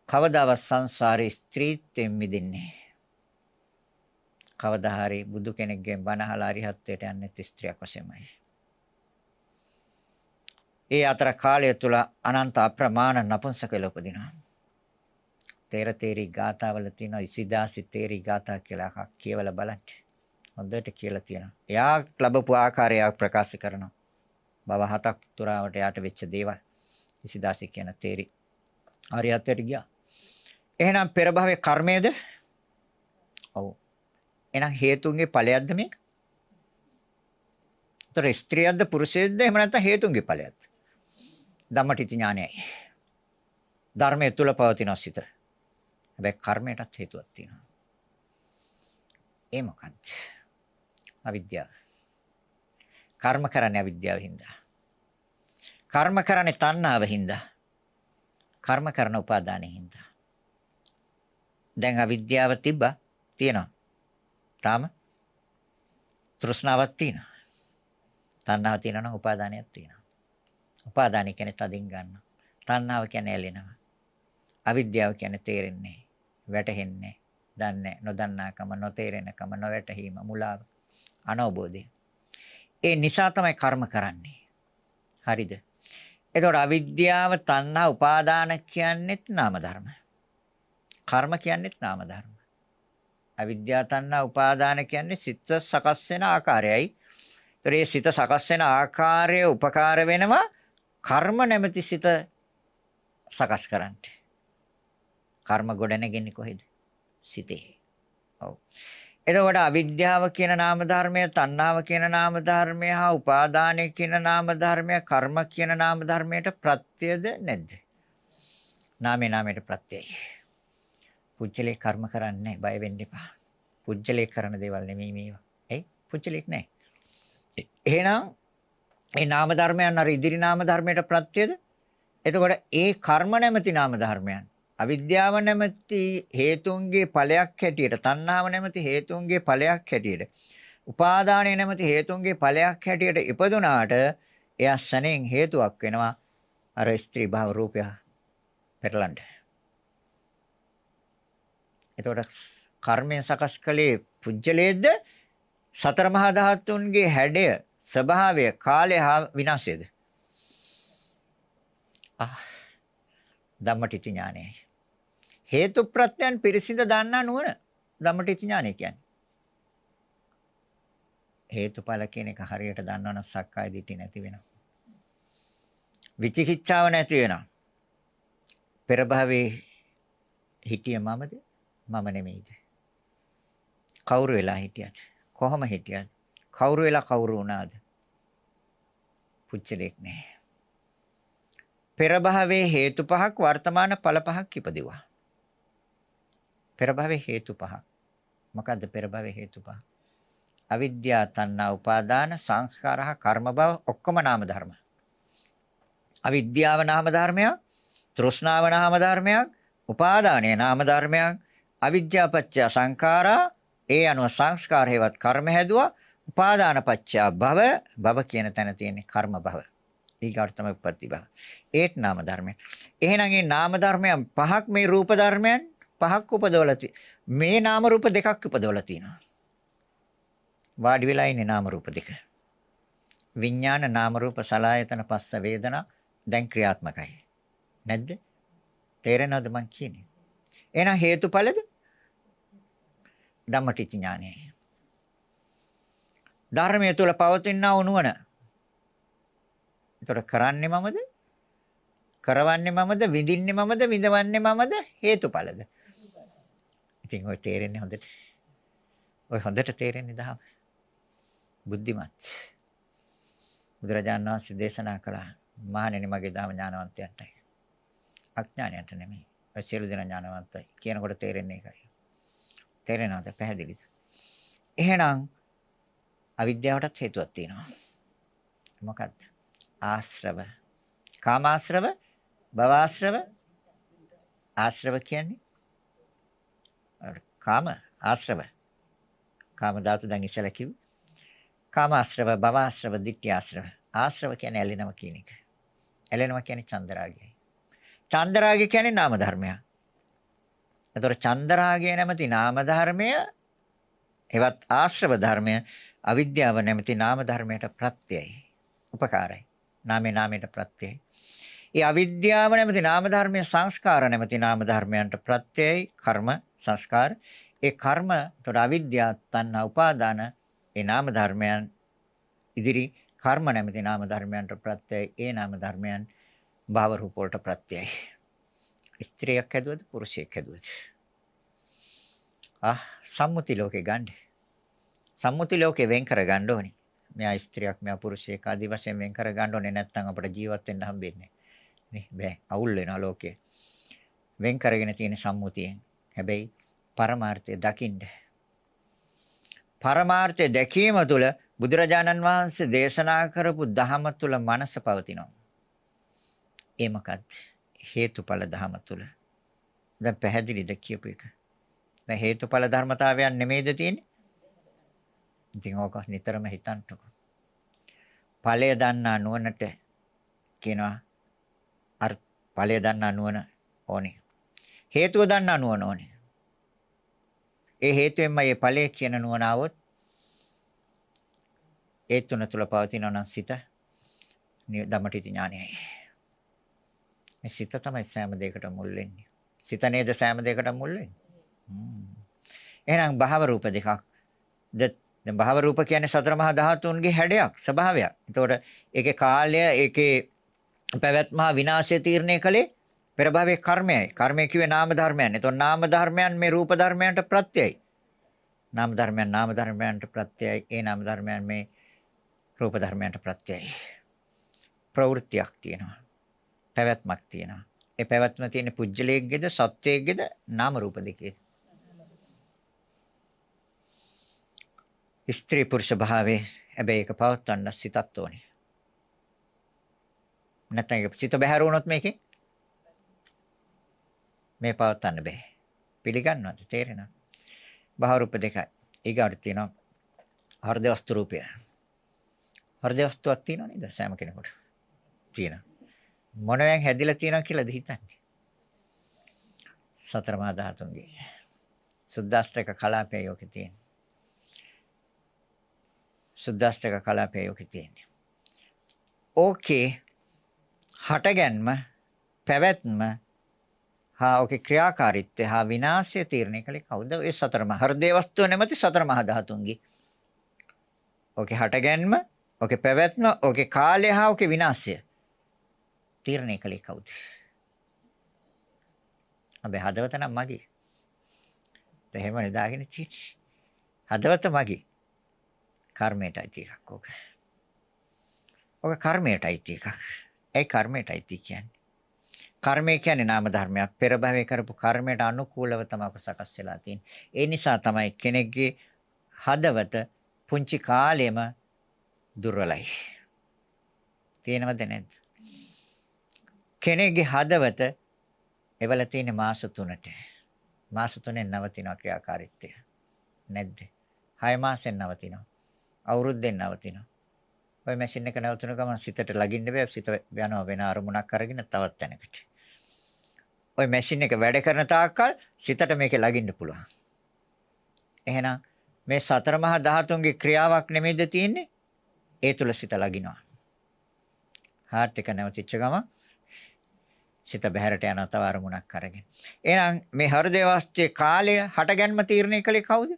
කවදාවත් සංසාරේ ස්ත්‍රීත්වයෙන් මිදෙන්නේ කවදා හරි බුදු කෙනෙක්ගෙන් බණ අහලා අරිහත්ත්වයට යන්නේ ස්ත්‍රියක් වශයෙන්මයි. ඒ අතර කාලය තුල අනන්ත අප්‍රමාණ නපුංසක වෙලා උපදිනවා. තේර තේරි ගාතාවල තියෙන ඉසිදාසි තේරි ගාතා කියලා එකක් කියවලා බලන්න. හොඳට කියලා තියෙනවා. එයා ලැබපු ආකාරය ප්‍රකාශ කරනවා. බව හතක් තුරාවට යාට වෙච්ච දේවල්. ඉසිදාසි කියන තේරි ආරියත්වයට ගියා. එහෙනම් පෙර භවයේ කර්මයේද? ඔව්. එහෙනම් හේතුන්ගේ ඵලයක්ද මේක? ତර ස්ත්‍රියක්ද පුරුෂයෙක්ද එහෙම නැත්නම් හේතුන්ගේ ඵලයක්ද? ධම්මටිති ඥානයයි. ධර්මයේ තුල පවතින සිත. හැබැයි කර්මයටත් හේතුවක් තියෙනවා. ඒ මොකක්ද? අවිද්‍යාව. කර්ම කරන්නේ අවිද්‍යාව හින්දා. කර්ම කරන්නේ තණ්හාව හින්දා. කර්ම කරන උපාදානෙ හින්දා. දැන් අවිද්‍යාව තිබ්බා තියෙනවා. තාම තෘෂ්ණාවක් තියෙනවා. තණ්හාව තියෙනවා නම් උපාදානයක් තියෙනවා. උපාදානය කියන්නේ තදින් ගන්න. තණ්හාව කියන්නේ ඇලෙනවා. අවිද්‍යාව කියන්නේ තේරෙන්නේ වැටහෙන්නේ දන්නේ නොදන්නාකම නොතේරෙනකම නොවැටහීම මුලාව අනවබෝධය. ඒ නිසා තමයි කර්ම කරන්නේ. හරිද? එතකොට අවිද්‍යාව තණ්හා උපාදාන කියන්නේත් නාම ධර්ම. කර්ම කියන්නේත් නාම ධර්ම. අවිද්‍යාව තණ්හා උපාදාන කියන්නේ සිත සකස් වෙන ආකාරයයි. ඒතර ඒ සිත සකස් වෙන ආකාරය උපකාර වෙනවා කර්ම නැමැති සිත සකස් කරන්නට. කර්ම ගොඩනගන්නේ කොහෙද? සිතේ. ඔව්. එතකොට අවිද්‍යාව කියන නාම ධර්මය, තණ්හාව කියන නාම ධර්මය හා උපාදානය කියන නාම ධර්මය, කර්ම කියන නාම ධර්මයට ප්‍රත්‍යද නැද්ද? නාමේ නාමයට ප්‍රත්‍යයයි. පුජ්‍යලේ කර්ම කරන්නේ බය වෙන්න එපා. පුජ්‍යලේ කරන දේවල් නෙමෙයි මේවා. එයි පුජ්‍යලෙක් නැහැ. එහෙනම් ඒ නාම ධර්මයන් අර ඉදිරි නාම ධර්මයට ප්‍රත්‍යද? එතකොට ඒ කර්ම නැමැති නාම ධර්මයන් අවිද්‍යාව නැමැති හේතුන්ගේ ඵලයක් හැටියට තණ්හාව නැමැති හේතුන්ගේ ඵලයක් හැටියට උපාදානය නැමැති හේතුන්ගේ ඵලයක් හැටියට ඉපදුනාට එයා සනෙන් හේතුවක් වෙනවා අර ස්ත්‍රී භාව රූපය පෙරලන්න. එතකොට කර්මයෙන් සකස් කළේ පුජ්‍යලේද්ද සතර මහා ධාතුන්ගේ හැඩය ස්වභාවය කාලය හා විනාශයද? ආ ධම්මටිති ඥානයයි. හේතු ප්‍රත්‍යයන් පිරිසිඳ දන්නා නුවණ ධම්මටිති ඥානය කියන්නේ. හේතුඵල කියන එක හරියට දන්නවනම් සක්කාය දිට්ඨිය නැති වෙනවා. විචිකිච්ඡාව නැති වෙනවා. පෙර භවයේ හිටිය මමද? මම නෙමෙයිද? කවුරු වෙලා හිටියද? කොහොම හිටියද? කවුරු වෙලා කවුරු වුණාද? පුච්චලෙක් නෑ. පෙර භවයේ හේතු පහක් වර්තමාන ඵල පහක් ඉපදුවා. පෙර භවයේ හේතු පහක්. මොකද්ද පෙර භවයේ හේතු පහ? අවිද්‍යා තණ්හා උපාදාන සංස්කාරහ කර්ම භව ඔක්කොම නාම ධර්ම. අවිද්‍යාව නාම ධර්මයක්, තෘෂ්ණාව නාම ධර්මයක්, උපාදානය නාම ධර්මයක්, අවිද්‍යාපච්චය සංඛාරා ඒ අනුව සංස්කාර හේවත් කර්ම හැදුවා උපාදාන පත්‍යා භව භව කියන තැන තියෙන්නේ කර්ම භව. ඊගාට තමයි උප්පත්ති භව. ඒත් නාම ධර්මයන්. එහෙනම් මේ නාම ධර්මයන් පහක් මේ රූප ධර්මයන් පහක් උපදවලා මේ නාම රූප දෙකක් උපදවලා තියෙනවා. වාඩි වෙලා ඉන්නේ නාම රූප දෙක. විඥාන නාම රූප සලායතන පස්ස වේදනා දැන් ක්‍රියාත්මකයි. නැද්ද? තේරෙනවද මං කියන්නේ? එහෙනම් හේතුඵලද? ධම්මටිච ඥානයයි. ධර්මයේ තුල පවතිනා වූ නුවණ. ඒතර කරන්නේ මමද? කරවන්නේ මමද? විඳින්නේ මමද? විඳවන්නේ මමද? හේතුඵලද? ඉතින් ඔය තේරෙන්නේ හොඳට. ඔය හොඳට තේරෙන්නේ දහම. බුද්ධිමත්. බුදුරජාණන් වහන්සේ දේශනා කළා මහණෙනි මගේ ධර්ම ඥානවන්තයන්ටයි. අඥානයන්ට නෙමෙයි. ඔය සියලු දෙනා ඥානවන්තයි. කියනකොට තේරෙන්නේ ඒකයි. තේරෙනවද? පැහැදිලිද? එහෙනම් අවිද්‍යාවටත් හේතුවක් තියෙනවා. මොකක්ද? ආශ්‍රව. කාමාශ්‍රව, භවආශ්‍රව, ආශ්‍රව කියන්නේ කාම ආශ්‍රව. කාම ධාතු දැන් ඉස්සලා කිව්වේ. කාම ආශ්‍රව, භව ආශ්‍රව, ditthි ආශ්‍රව. ආශ්‍රව කියන්නේ ඇලෙනවා කියන එක. ඇලෙනවා කියන්නේ චන්දරාගයයි. චන්දරාගය කියන්නේ නාම ධර්මයක්. එතකොට චන්දරාගය නැමැති නාම ධර්මය එවත් ආශ්‍රව ධර්මය අවිද්‍යාව නැමැති නාම ධර්මයට ප්‍රත්‍යයයි. උපකාරයි. නාමේ නාමයට ප්‍රත්‍යයයි. ඒ අවිද්‍යාව නැමැති නාම ධර්මයේ සංස්කාර නැමැති නාම ධර්මයන්ට ප්‍රත්‍යයයි කර්ම සංස්කාර. ඒ කර්ම තොර අවිද්‍යාව තණ්හා උපාදාන ඒ නාම ධර්මයන් ඉදිරි කර්ම නැමැති නාම ධර්මයන්ට ප්‍රත්‍යයයි. ඒ නාම ධර්මයන් භව රූප වලට ප්‍රත්‍යයයි. ස්ත්‍රියක් හැදුවද පුරුෂයෙක් හැදුවද? ආ සම්මුති ලෝකේ ගන්න. සම්මුති ලෝකේ වෙන් කර ගන්න ඕනේ. මෙයා ස්ත්‍රියක් මෙයා පුරුෂයෙක් ආදී වශයෙන් වෙන් කර ගන්න ඕනේ. නැත්නම් අපිට ජීවත් වෙන්න හම්බෙන්නේ නේ. බෑ. අවුල් වෙනවා ලෝකේ. වෙන් කරගෙන තියෙන සම්මුතියෙන්. හැබැයි පරමාර්ථය දකින්න. පරමාර්ථය දැකීම තුළ බුදුරජාණන් වහන්සේ දේශනා කරපු ධහම තුළ මනස පවතිනවා. ඒ මොකක්ද හේතුඵල ධහම තුළ. දැන් පැහැදිලිද කියපු එක? දැන් හේතුඵල ධර්මතාවයන් නෙමෙයිද තියෙන්නේ? ඉතින් ඕක නිතරම හිතන්නකො. ඵලය දන්නා නුවණට කියනවා අර ඵලය දන්නා නුවණ ඕනේ. හේතුව දන්නා නුවණ ඕනේ. ඒ හේතුවෙන්ම මේ ඵලය කියන නුවණ આવොත් ඒ තුන තුල පවතින නම් සිත ධම්මටිති ඥානයයි. මේ සිත තමයි සෑම දෙයකට මුල් වෙන්නේ. සිත නේද සෑම දෙයකට මුල් වෙන්නේ. එහෙනම් භාව රූප දෙකක්. දැන් භව රූප කියන්නේ සතර මහා ධාතුන්ගේ හැඩයක් ස්වභාවයක්. එතකොට ඒකේ කාලය ඒකේ පැවැත්ම විනාශය තීරණය කළේ පෙර භවයේ කර්මයයි. කර්මය කිව්වේ නාම ධර්මයන්. එතකොට නාම ධර්මයන් මේ රූප ධර්මයන්ට ප්‍රත්‍යයයි. නාම ධර්මයන් නාම ධර්මයන්ට ප්‍රත්‍යයයි. ඒ නාම ධර්මයන් මේ රූප ධර්මයන්ට ප්‍රත්‍යයයි. ප්‍රවෘත්තියක් තියෙනවා. පැවැත්මක් තියෙනවා. ඒ පැවැත්ම තියෙන පුජ්‍යලයේගේද සත්වයේගේද නාම රූප දෙකේද? ස්ත්‍රී පුරුෂ භාවයේ හැබැයි ඒක පවත්වන්න සිතත් ඕනේ. නැත්නම් ඒක සිත බහැර වුණොත් මේකේ මේ පවත්වන්න බෑ. පිළිගන්නවද? තේරෙනවද? භව රූප දෙකයි. ඊගාට තියෙනවා හෘද වස්තු රූපය. හෘද වස්තුවක් තියෙනව නේද සෑම කෙනෙකුට? තියෙනවා. මොනෙන් හැදිලා තියෙනවා කියලාද හිතන්නේ? සතර මහා ධාතුන්ගේ. සුද්දාස්ත්‍රක කලාපය යෝකේ තියෙනවා. සුද්දාෂ්ටක කලාපය යෝකේ තියෙන්නේ. ඕකේ හටගැන්ම පැවැත්ම හා ඕකේ ක්‍රියාකාරීත්වය හා විනාශය තීරණය කළේ කවුද? ඒ සතර මහා හෘදේ වස්තුව නැමැති සතර මහා ධාතුන්ගේ. ඕකේ හටගැන්ම, ඕකේ පැවැත්ම, ඕකේ කාලය හා ඕකේ විනාශය තීරණය කළේ කවුද? අපේ හදවත නම් මගේ. එහෙම නේදාගෙන තියෙන්නේ. හදවත මගේ. කර්මයටයි තියෙකක් ඕක. ඕක කර්මයටයි තියෙකක්. ඒ කර්මයටයි කියන්නේ. කර්මය කියන්නේ නාම ධර්මයක්. පෙර භවයේ කරපු කර්මයට අනුකූලව තමයි සකස් වෙලා තියෙන්නේ. ඒ නිසා තමයි කෙනෙක්ගේ හදවත පුංචි කාලෙම දුර්වලයි. තේනවද නැද්ද? කෙනෙක්ගේ හදවත එවල තියෙන මාස 3ට. මාස 3ෙන් නවතින ක්‍රියාකාරීත්වය. නැද්ද? 6 මාසෙන් නවතිනවා. අවුරුද්දෙන් නවතිනවා. ඔය මැෂින් එක නැවතුන ගමන් සිතට ලගින්න බෑ. සිත යනවා වෙන අරමුණක් අරගෙන තවත් තැනකට. ඔය මැෂින් එක වැඩ කරන තාක්කල් සිතට මේකේ ලගින්න පුළුවන්. එහෙනම් මේ සතර මහා ධාතුන්ගේ ක්‍රියාවක් නෙමෙයිද තියෙන්නේ? ඒ තුල සිත ලගිනවා. හાર્ට් එක නැවතිච්ච ගමන් සිත බහැරට යන තව අරමුණක් අරගෙන. එහෙනම් මේ හෘදේ වාස්තුවේ කාලය හටගන්ම තීරණය කළේ කවුද?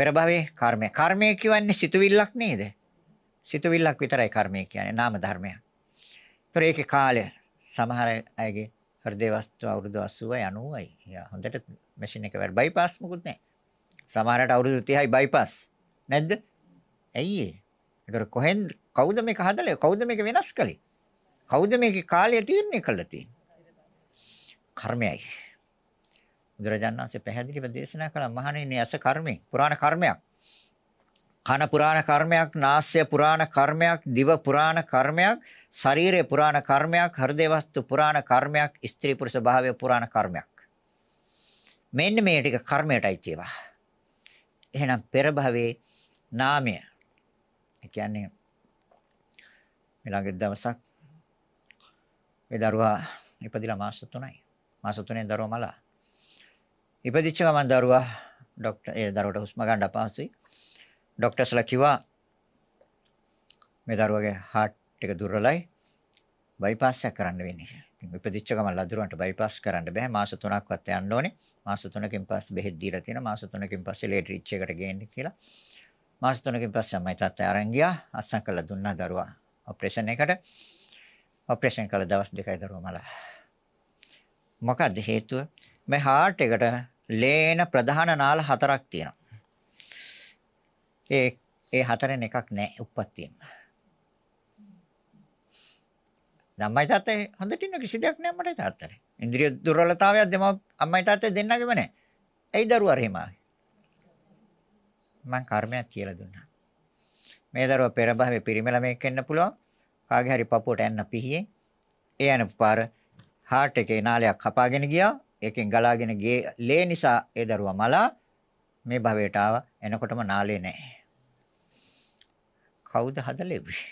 පෙර භවයේ කර්මය. කර්මය කියන්නේ සිතුවිල්ලක් නේද? සිතුවිල්ලක් විතරයි කර්මය කියන්නේ නාම ධර්මයක්. ඒතර ඒකේ කාලය සමහර අයගේ හෘද වස්තු අවුරුදු 80යි 90යි. යා හොඳට මැෂින් එක වැඩ බයිපාස් මොකුත් නැහැ. සමහරට අවුරුදු 30යි බයිපාස්. නැද්ද? ඇයි ඒ? ඒතර කොහෙන් කවුද මේක හදලා කවුද මේක වෙනස් කළේ? කවුද මේකේ කාලය තීරණය කළා තියෙන්නේ? කර්මයයි. බුදුරජාණන් වහන්සේ පැහැදිලිව දේශනා කළා මහණෙනි ඇස කර්මය, පුරාණ කර්මයක්. කන පුරාණ කර්මයක්, නාසය පුරාණ කර්මයක්, දිව පුරාණ කර්මයක්, ශරීරය පුරාණ කර්මයක්, හෘදේ වස්තු පුරාණ කර්මයක්, ස්ත්‍රී පුරුෂ භාවය පුරාණ කර්මයක්. මෙන්න මේ ටික කර්මයටයි තියෙවා. එහෙනම් පෙර භවයේ නාමය. ඒ කියන්නේ ඊළඟ දවසක් ඒ දරුවා ඉපදිලා මාස 3යි. මාස 3 දරුවා මලා. ඉපදිච්ච ගමන් දරුවා ડોක්ටර් ඒ දරුවට හුස්ම ගන්න අපහසුයි. ડોක්ටර්ස්ලා කිව්වා මේ දරුවගේ heart එක දුර්වලයි. බයිපාස් එක කරන්න වෙන්නේ. ඉතින් ඉපදිච්ච ගමන් ලදරුවන්ට බයිපාස් කරන්න බෑ. මාස 3ක්වත් යන්න ඕනේ. මාස 3කින් පස්සේ බෙහෙත් දීලා තියෙනවා. මාස 3කින් පස්සේ ලේට් රිච් එකට ගේන්න කියලා. මාස 3කින් පස්සේ අම්මයි තාත්තා අරන් ගියා. අස්සම් කළා දුන්නා දරුවා ඔපරේෂන් එකට. ඔපරේෂන් කළ දවස් දෙකයි දරුවා මලා. මොකද හේතුව? මේ heart එකට ලේන ප්‍රධාන නාල හතරක් තියෙනවා. ඒ ඒ හතරෙන් එකක් නැහැ උප්පත්තියෙන්. අම්මයි තාත්තයි හොඳට ඉන්න කිසි දෙයක් නෑ මට තාත්තට. ඉන්ද්‍රිය දුර්වලතාවයක් දෙම අම්මයි තාත්තයි දෙන්නගෙම නෑ. ඇයි දරුවා රෙහිම ආවේ? මං කර්මයක් කියලා දුන්නා. මේ දරුවා පෙර භවයේ පිරිමි ළමෙක් වෙන්න පුළුවන්. කාගේ හරි පපුවට යන්න පිහියේ. ඒ යන පාර හાર્ට් එකේ නාලයක් කපාගෙන ගියා. ඒකෙන් ගලාගෙන ගේ ලේ නිසා ඒ දරුවා මලා මේ භවයට ආවා. එනකොටම නාලේ නැහැ. කවුද හදලෙව්වේ?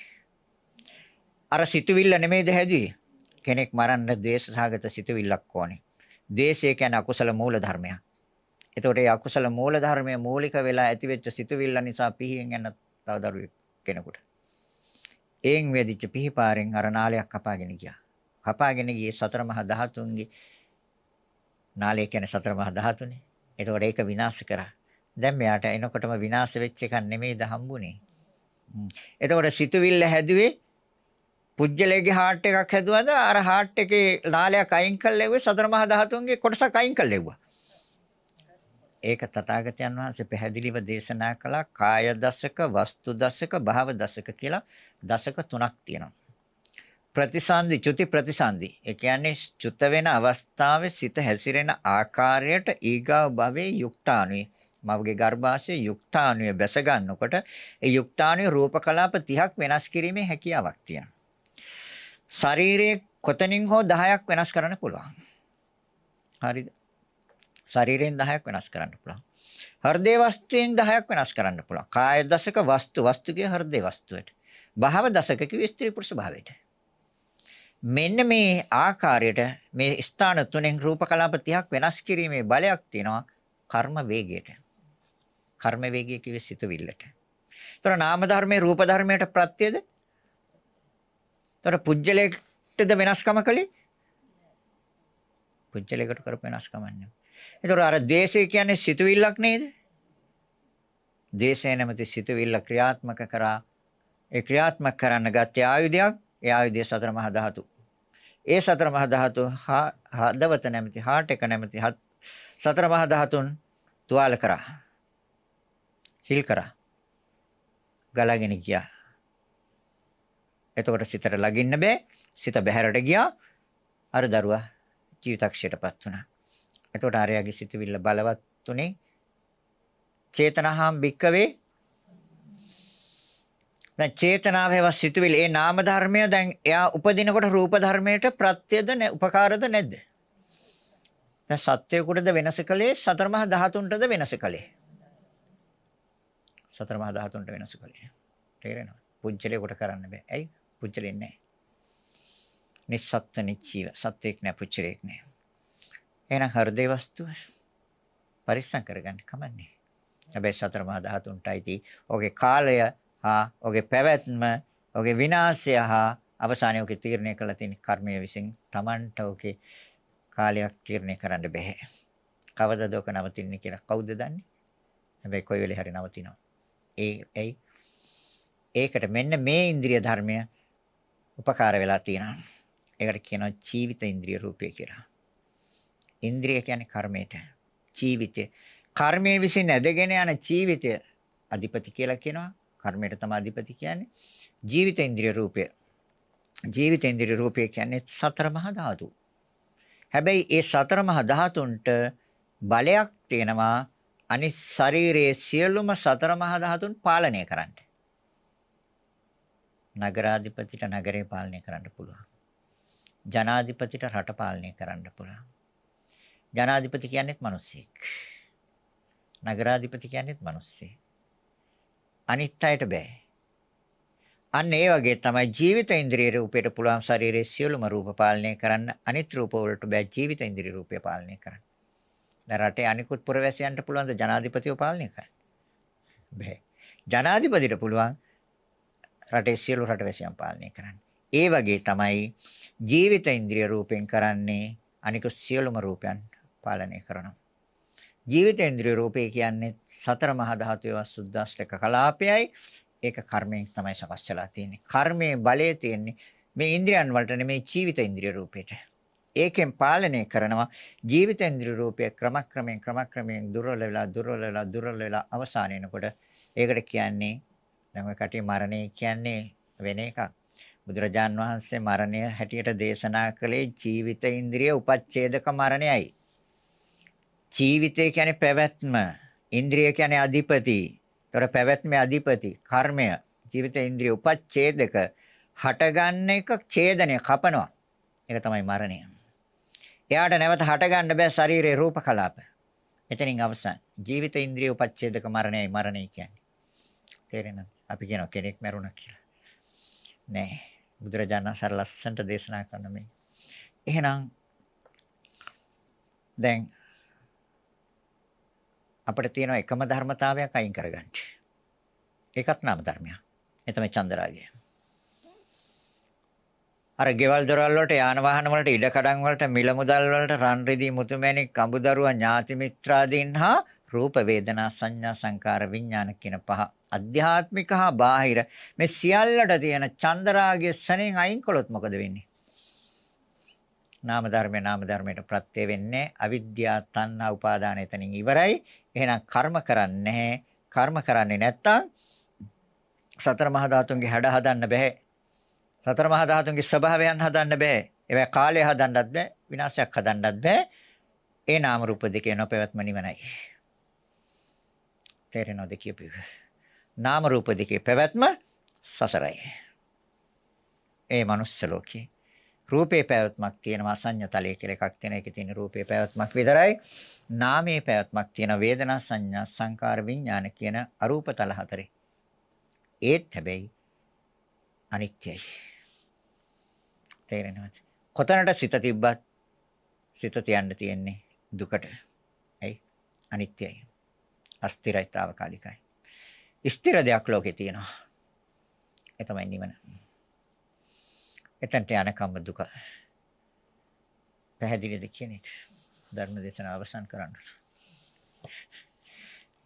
අර සිතුවිල්ල නෙමෙයිද හැදුවේ? කෙනෙක් මරන්න ද්වේෂ සහගත සිතුවිල්ලක් ඕනේ. ද්වේෂය කියන්නේ අකුසල මූල ධර්මයක්. එතකොට මේ අකුසල මූල ධර්මය මූලික වෙලා ඇතිවෙච්ච සිතුවිල්ල නිසා පිහියෙන් යන තව දරුවෙක් කෙනෙකුට. එයින් වෙදිච්ච පිහිපාරෙන් අර නාලයක් කපාගෙන ගියා. කපාගෙන ගියේ සතර මහා ධාතුන්ගේ නාලය කියන්නේ සතර මහා ධාතුනේ. එතකොට ඒක විනාශ කරා. දැන් මෙයාට එනකොටම විනාශ වෙච්ච එකක් නෙමෙයිද හම්බුනේ. එතකොට සිතුවිල්ල හැදුවේ පුජ්‍යලයේ හાર્ට් එකක් හැදුවද අර හાર્ට් එකේ නාලයක් අයින් කළෙව්වේ සතර මහා ධාතුන්ගේ කොටසක් අයින් කළෙව්වා. ඒක තථාගතයන් වහන්සේ පැහැදිලිව දේශනා කළා කාය දසක, වස්තු දසක, භාව දසක කියලා දසක තුනක් තියෙනවා. ප්‍රතිසන්දි, චුති ප්‍රතිසන්දි. ඒ කියන්නේ චුත වෙන අවස්ථාවේ සිත හැසිරෙන ආකාරයට ඊගාව භවයේ යුක්තානුයි මවගේ ගර්භාෂයේ යුක්තාණුය බැස ගන්නකොට ඒ යුක්තාණුවේ රූප කලාප 30ක් වෙනස් කිරීමේ හැකියාවක් තියෙනවා. ශරීරයේ කොතනින් හෝ 10ක් වෙනස් කරන්න පුළුවන්. හරිද? ශරීරයෙන් 10ක් වෙනස් කරන්න පුළුවන්. හෘදේ වස්තුයෙන් 10ක් වෙනස් කරන්න පුළුවන්. කාය දශක වස්තු වස්තුකේ හෘදේ වස්තුවට. භාව දශක කිව්වේ ස්ත්‍රී පුරුෂ භාවයට. මෙන්න මේ ආකාරයට මේ ස්ථාන තුනෙන් රූප කලාප 30ක් වෙනස් කිරීමේ බලයක් තියෙනවා කර්ම වේගයට. කර්ම වේගය කිව්වේ සිතුවිල්ලට. ඒතර නාම ධර්මයේ රූප ධර්මයට ප්‍රත්‍යද? ඒතර පුජ්‍යලයකටද වෙනස්කම කලේ? පුජ්‍යලයකට කරපු වෙනස්කම නෙවෙයි. ඒතර අර ද්වේෂය කියන්නේ සිතුවිල්ලක් නේද? ද්වේෂය නැමැති සිතුවිල්ල ක්‍රියාත්මක කරා ඒ ක්‍රියාත්මක කරන්න ගත්තේ ආයුධයක්. ඒ ආයුධය සතර මහා ධාතු. ඒ සතර මහා ධාතු හදවත නැමැති හાર્ට් එක නැමැති සතර මහා ධාතුන් තුවාල කරා. හිල් කරා. ගලාගෙන ගියා. එතකොට සිතට ලගින්න බෑ. සිත බහැරට ගියා. අර දරුවා ජීවිතක්ෂයටපත් වුණා. එතකොට ආර්යගේ සිතවිල්ල බලවත් තුනේ චේතනහම් බික්කවේ දැන් චේතනාව හේව සිතුවිලි ඒ නාම ධර්මය දැන් එයා උපදිනකොට රූප ධර්මයට ප්‍රත්‍යද උපකාරද නැද්ද? දැන් සත්‍යයකටද වෙනස කලේ සතර මහා ධාතුන්ටද වෙනස කලේ? සතර මහා ධාතුන්ට වෙනස කලේ. තේරෙනවද? පුජ්‍යලයකට කරන්න බෑ. ඇයි? පුජ්‍යලෙ නැහැ. නිස්සත්ත්‍ය නිච්චීව. සත්‍යයක් නෑ පුජ්‍යලයක් නෑ. එහෙනම් හෘදේ වස්තුව පරිස්සම් කරගන්න කමන්නේ. හැබැයි සතර මහා ධාතුන්ටයි තී. ඔගේ කාලය හා ඔගේ පැවැත්ම, ඔගේ විනාශය හා අවසානයේ ඔගේ තීරණය කළ තියෙන කර්මය විසින් Tamanට ඔගේ කාලයක් තීරණය කරන්න බෑ. කවදද ඔක නවතින්නේ කියලා කවුද දන්නේ? හැබැයි කොයි වෙලේ හරි නවතිනවා. ඒ ඇයි ඒකට මෙන්න මේ ඉන්ද්‍රිය ධර්මය උපකාර වෙලා තියෙනවා ඒකට කියනවා ජීවිත ඉන්ද්‍රිය රූපය කියලා. ඉන්ද්‍රිය කියන්නේ කර්මයට. ජීවිතය. කර්මයේ විසින් ඇදගෙන යන ජීවිතය අධිපති කියලා කියනවා. කර්මයට තමයි අධිපති කියන්නේ. ජීවිත ඉන්ද්‍රිය රූපය. ජීවිත ඉන්ද්‍රිය රූපය කියන්නේ සතර මහා ධාතු. හැබැයි ඒ සතර මහා ධාතුන්ට බලයක් තියෙනවා අනිත් ශරීරයේ සියලුම සතර මහා ධාතුන් පාලනය කරන්න. නගරාධිපතිට නගරේ පාලනය කරන්න පුළුවන්. ජනාධිපතිට රට පාලනය කරන්න පුළුවන්. ජනාධිපති කියන්නේත් මිනිස්සෙක්. නගරාධිපති කියන්නේත් මිනිස්සෙක්. අනිත් අයට බෑ. අන්න ඒ වගේ තමයි ජීවිත ඉන්ද්‍රිය රූපයට පුළුවන් ශරීරයේ සියලුම රූප පාලනය කරන්න අනිත් රූප වලට බෑ ජීවිත ඉන්ද්‍රිය රූපය පාලනය කරන්න. දැන් රටේ අනිකුත් පුරවැසියන්ට පුළුවන් ද ජනාධිපතිව පාලනය කරන්න? බෑ. ජනාධිපතිට පුළුවන් රටේ සියලු රටවැසියන් පාලනය කරන්න. ඒ වගේ තමයි ජීවිත ඉන්ද්‍රිය රූපෙන් කරන්නේ අනිකුත් සියලුම රූපයන් පාලනය කරනවා. ජීවිත ඉන්ද්‍රිය රූපේ කියන්නේ සතර මහා ධාතුවේ සුද්දාෂ්ටක කලාපයයි ඒක කර්මයෙන් තමයි සකස් වෙලා තියෙන්නේ. කර්මයේ බලය තියෙන්නේ මේ ඉන්ද්‍රියන් වලට නෙමෙයි ජීවිත ඉන්ද්‍රිය රූපේට. ඒකෙන් පාලනය කරනවා ජීවිත ඉන්ද්‍රිය රූපය ක්‍රමක්‍රමයෙන් ක්‍රමක්‍රමයෙන් දුර්වල වෙලා දුර්වල වෙලා දුර්වල වෙලා අවසාන වෙනකොට ඒකට කියන්නේ දැන් ඔය කටේ මරණය කියන්නේ වෙන එකක්. බුදුරජාන් වහන්සේ මරණය හැටියට දේශනා කළේ ජීවිත ඉන්ද්‍රිය උපච්ඡේදක මරණයයි. ජීවිතය කියන්නේ පැවැත්ම, ඉන්ද්‍රිය කියන්නේ අධිපති. ତොර පැවැත්මේ අධිපති, කර්මය, ජීවිත ඉන්ද්‍රිය උපච්ඡේදක හටගන්න එක ඡේදනය කපනවා. ඒක තමයි මරණය. එයාට නැවත හටගන්න බෑ ශරීරේ රූප කලාප. එතනින් අවසන්. ජීවිත ඉන්ද්‍රිය උපච්ඡේදක මරණයයි මරණය කියන්නේ. තේරෙනවද? අපි කියනවා කෙනෙක් මැරුණා කියලා. නෑ. බුදුරජාණන් වහන්සේ ලස්සනට දේශනා කරන මේ. එහෙනම් දැන් අපිට තියෙන එකම ධර්මතාවයක් අයින් කරගන්න. ඒකත් නාම ධර්මයක්. ඒ තමයි චන්දරාගය. අර ගෙවල් දොරවල් වලට යාන වාහන වලට ඉඩ කඩම් වලට මිල මුදල් වලට රන් රිදී මුතුමැණික් කඹදරුවා ඥාති මිත්‍රාදීන් හා රූප වේදනා සංඥා සංකාර විඥාන කියන පහ අධ්‍යාත්මික හා බාහිර මේ සියල්ලට තියෙන චන්දරාගයේ සණෙන් අයින් කළොත් මොකද වෙන්නේ? නාම ධර්මේ නාම ධර්මයට ප්‍රත්‍ය වෙන්නේ අවිද්‍යාව තණ්හා උපාදාන එතනින් ඉවරයි. එහෙනම් කර්ම කරන්නේ නැහැ. කර්ම කරන්නේ නැත්තම් සතර මහා ධාතුන්ගේ හැඩ හදන්න බෑ. සතර මහා ධාතුන්ගේ ස්වභාවයන් හදන්න බෑ. ඒවා කාලය හදන්නත් බෑ, විනාශයක් හදන්නත් බෑ. ඒ නාම රූප දෙකේ නොපැවැත්ම නිවනයි. තේරෙනවද කියපු නාම රූප දෙකේ පැවැත්ම සසරයි. ඒ මනුස්ස ලෝකේ රූපේ පැවැත්මක් තියෙනවා සංඤතලයේ කියලා එකක් තියෙන එකේ තියෙන රූපේ පැවැත්මක් විතරයි. නාමයේ පැවැත්මක් තියෙන වේදනා සංඥා සංකාර විඥාන කියන අරූපතල හතරේ. ඒත් හැබැයි අනිත්‍යයි. තේරෙනවද? කොතනට සිත තිබ්බත් සිත තියන්න තියෙන්නේ දුකට. ඇයි? අනිත්‍යයි. අස්තිරයිතාවකාලිකයි. ස්ථිර දෙයක් ලෝකේ තියෙනවා. ඒ තමයි නිවන. එතනට යනකම් දුක. පැහැදිලිද කියන එක. ධර්ම දේශනාව අවසන් කරන්න.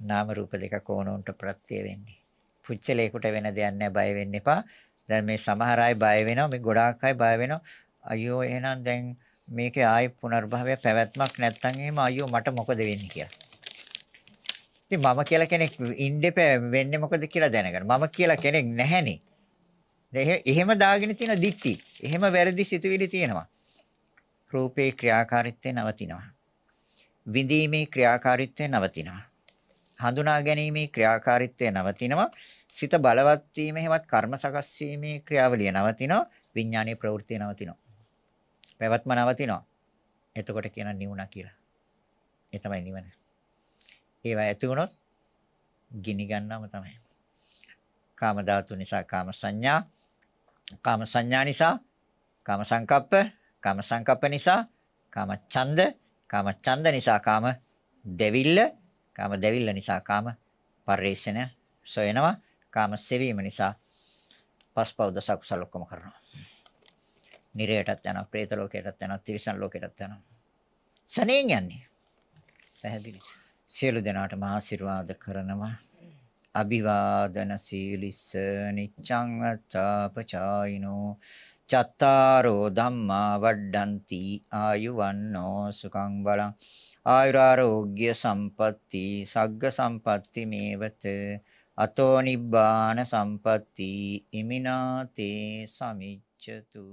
නාම රූප දෙක කෝණොන්ට ප්‍රත්‍ය වෙන්නේ. පුච්චලේකට වෙන දෙයක් නැහැ බය වෙන්න එපා. දැන් මේ සමහර අය බය වෙනවා මේ ගොඩාක් අය බය වෙනවා අයියෝ එහෙනම් දැන් මේකේ ආයි පුනර්භවය පැවැත්මක් නැත්තම් එහෙම අයියෝ මට මොකද වෙන්නේ කියලා. ඉතින් මම කියලා කෙනෙක් ඉන්ඩෙප වෙන්නේ මොකද කියලා දැනගන්න. මම කියලා කෙනෙක් නැහැනේ. එහෙම දාගෙන තියෙන දික්ටි. එහෙම වැරදි සිතුවිලි තියෙනවා. රූපේ ක්‍රියාකාරීත්වය නවතිනවා. විඳීමේ ක්‍රියාකාරීත්වය නවතිනවා. හඳුනා ගැනීමේ ක්‍රියාකාරීත්වය නවතිනවා. සිත බලවත් වීම හැවත් කර්ම සකස් වීමේ ක්‍රියාවලිය නවතිනවා විඥානීය ප්‍රවෘත්තිය නවතිනවා පැවැත්ම නවතිනවා එතකොට කියන නිවුණා කියලා ඒ තමයි නිවන ඒවා ඇති වුණොත් ගිනි ගන්නවම තමයි කාම ධාතු නිසා කාම සංඥා කාම සංඥා නිසා කාම සංකප්ප කාම සංකප්ප නිසා කාම ඡන්ද කාම ඡන්ද නිසා කාම දෙවිල්ල කාම දෙවිල්ල නිසා කාම පරිේශන සොයනවා කාම සෙවීම නිසා පස්පව් දස කුසල ඔක්කොම කරනවා. නිරයටත් යනවා, പ്രേත ලෝකයටත් යනවා, තිරිසන් ලෝකයටත් යනවා. සනේන් යන්නේ. පැහැදිලි. සියලු දෙනාටම ආශිර්වාද කරනවා. අභිවාදන සීලිස්ස නිච්ඡං අත්තාපචායිනෝ චත්තාරෝ ධම්මා වඩ්ඩಂತಿ ආයුවන්නෝ සුඛං බලං ආයුරාෝග්‍ය සම්පatti සග්ග සම්පatti මේවත අතෝ නිබ්බාන සම්පatti ඉමිනාතේ සමිච්ඡතු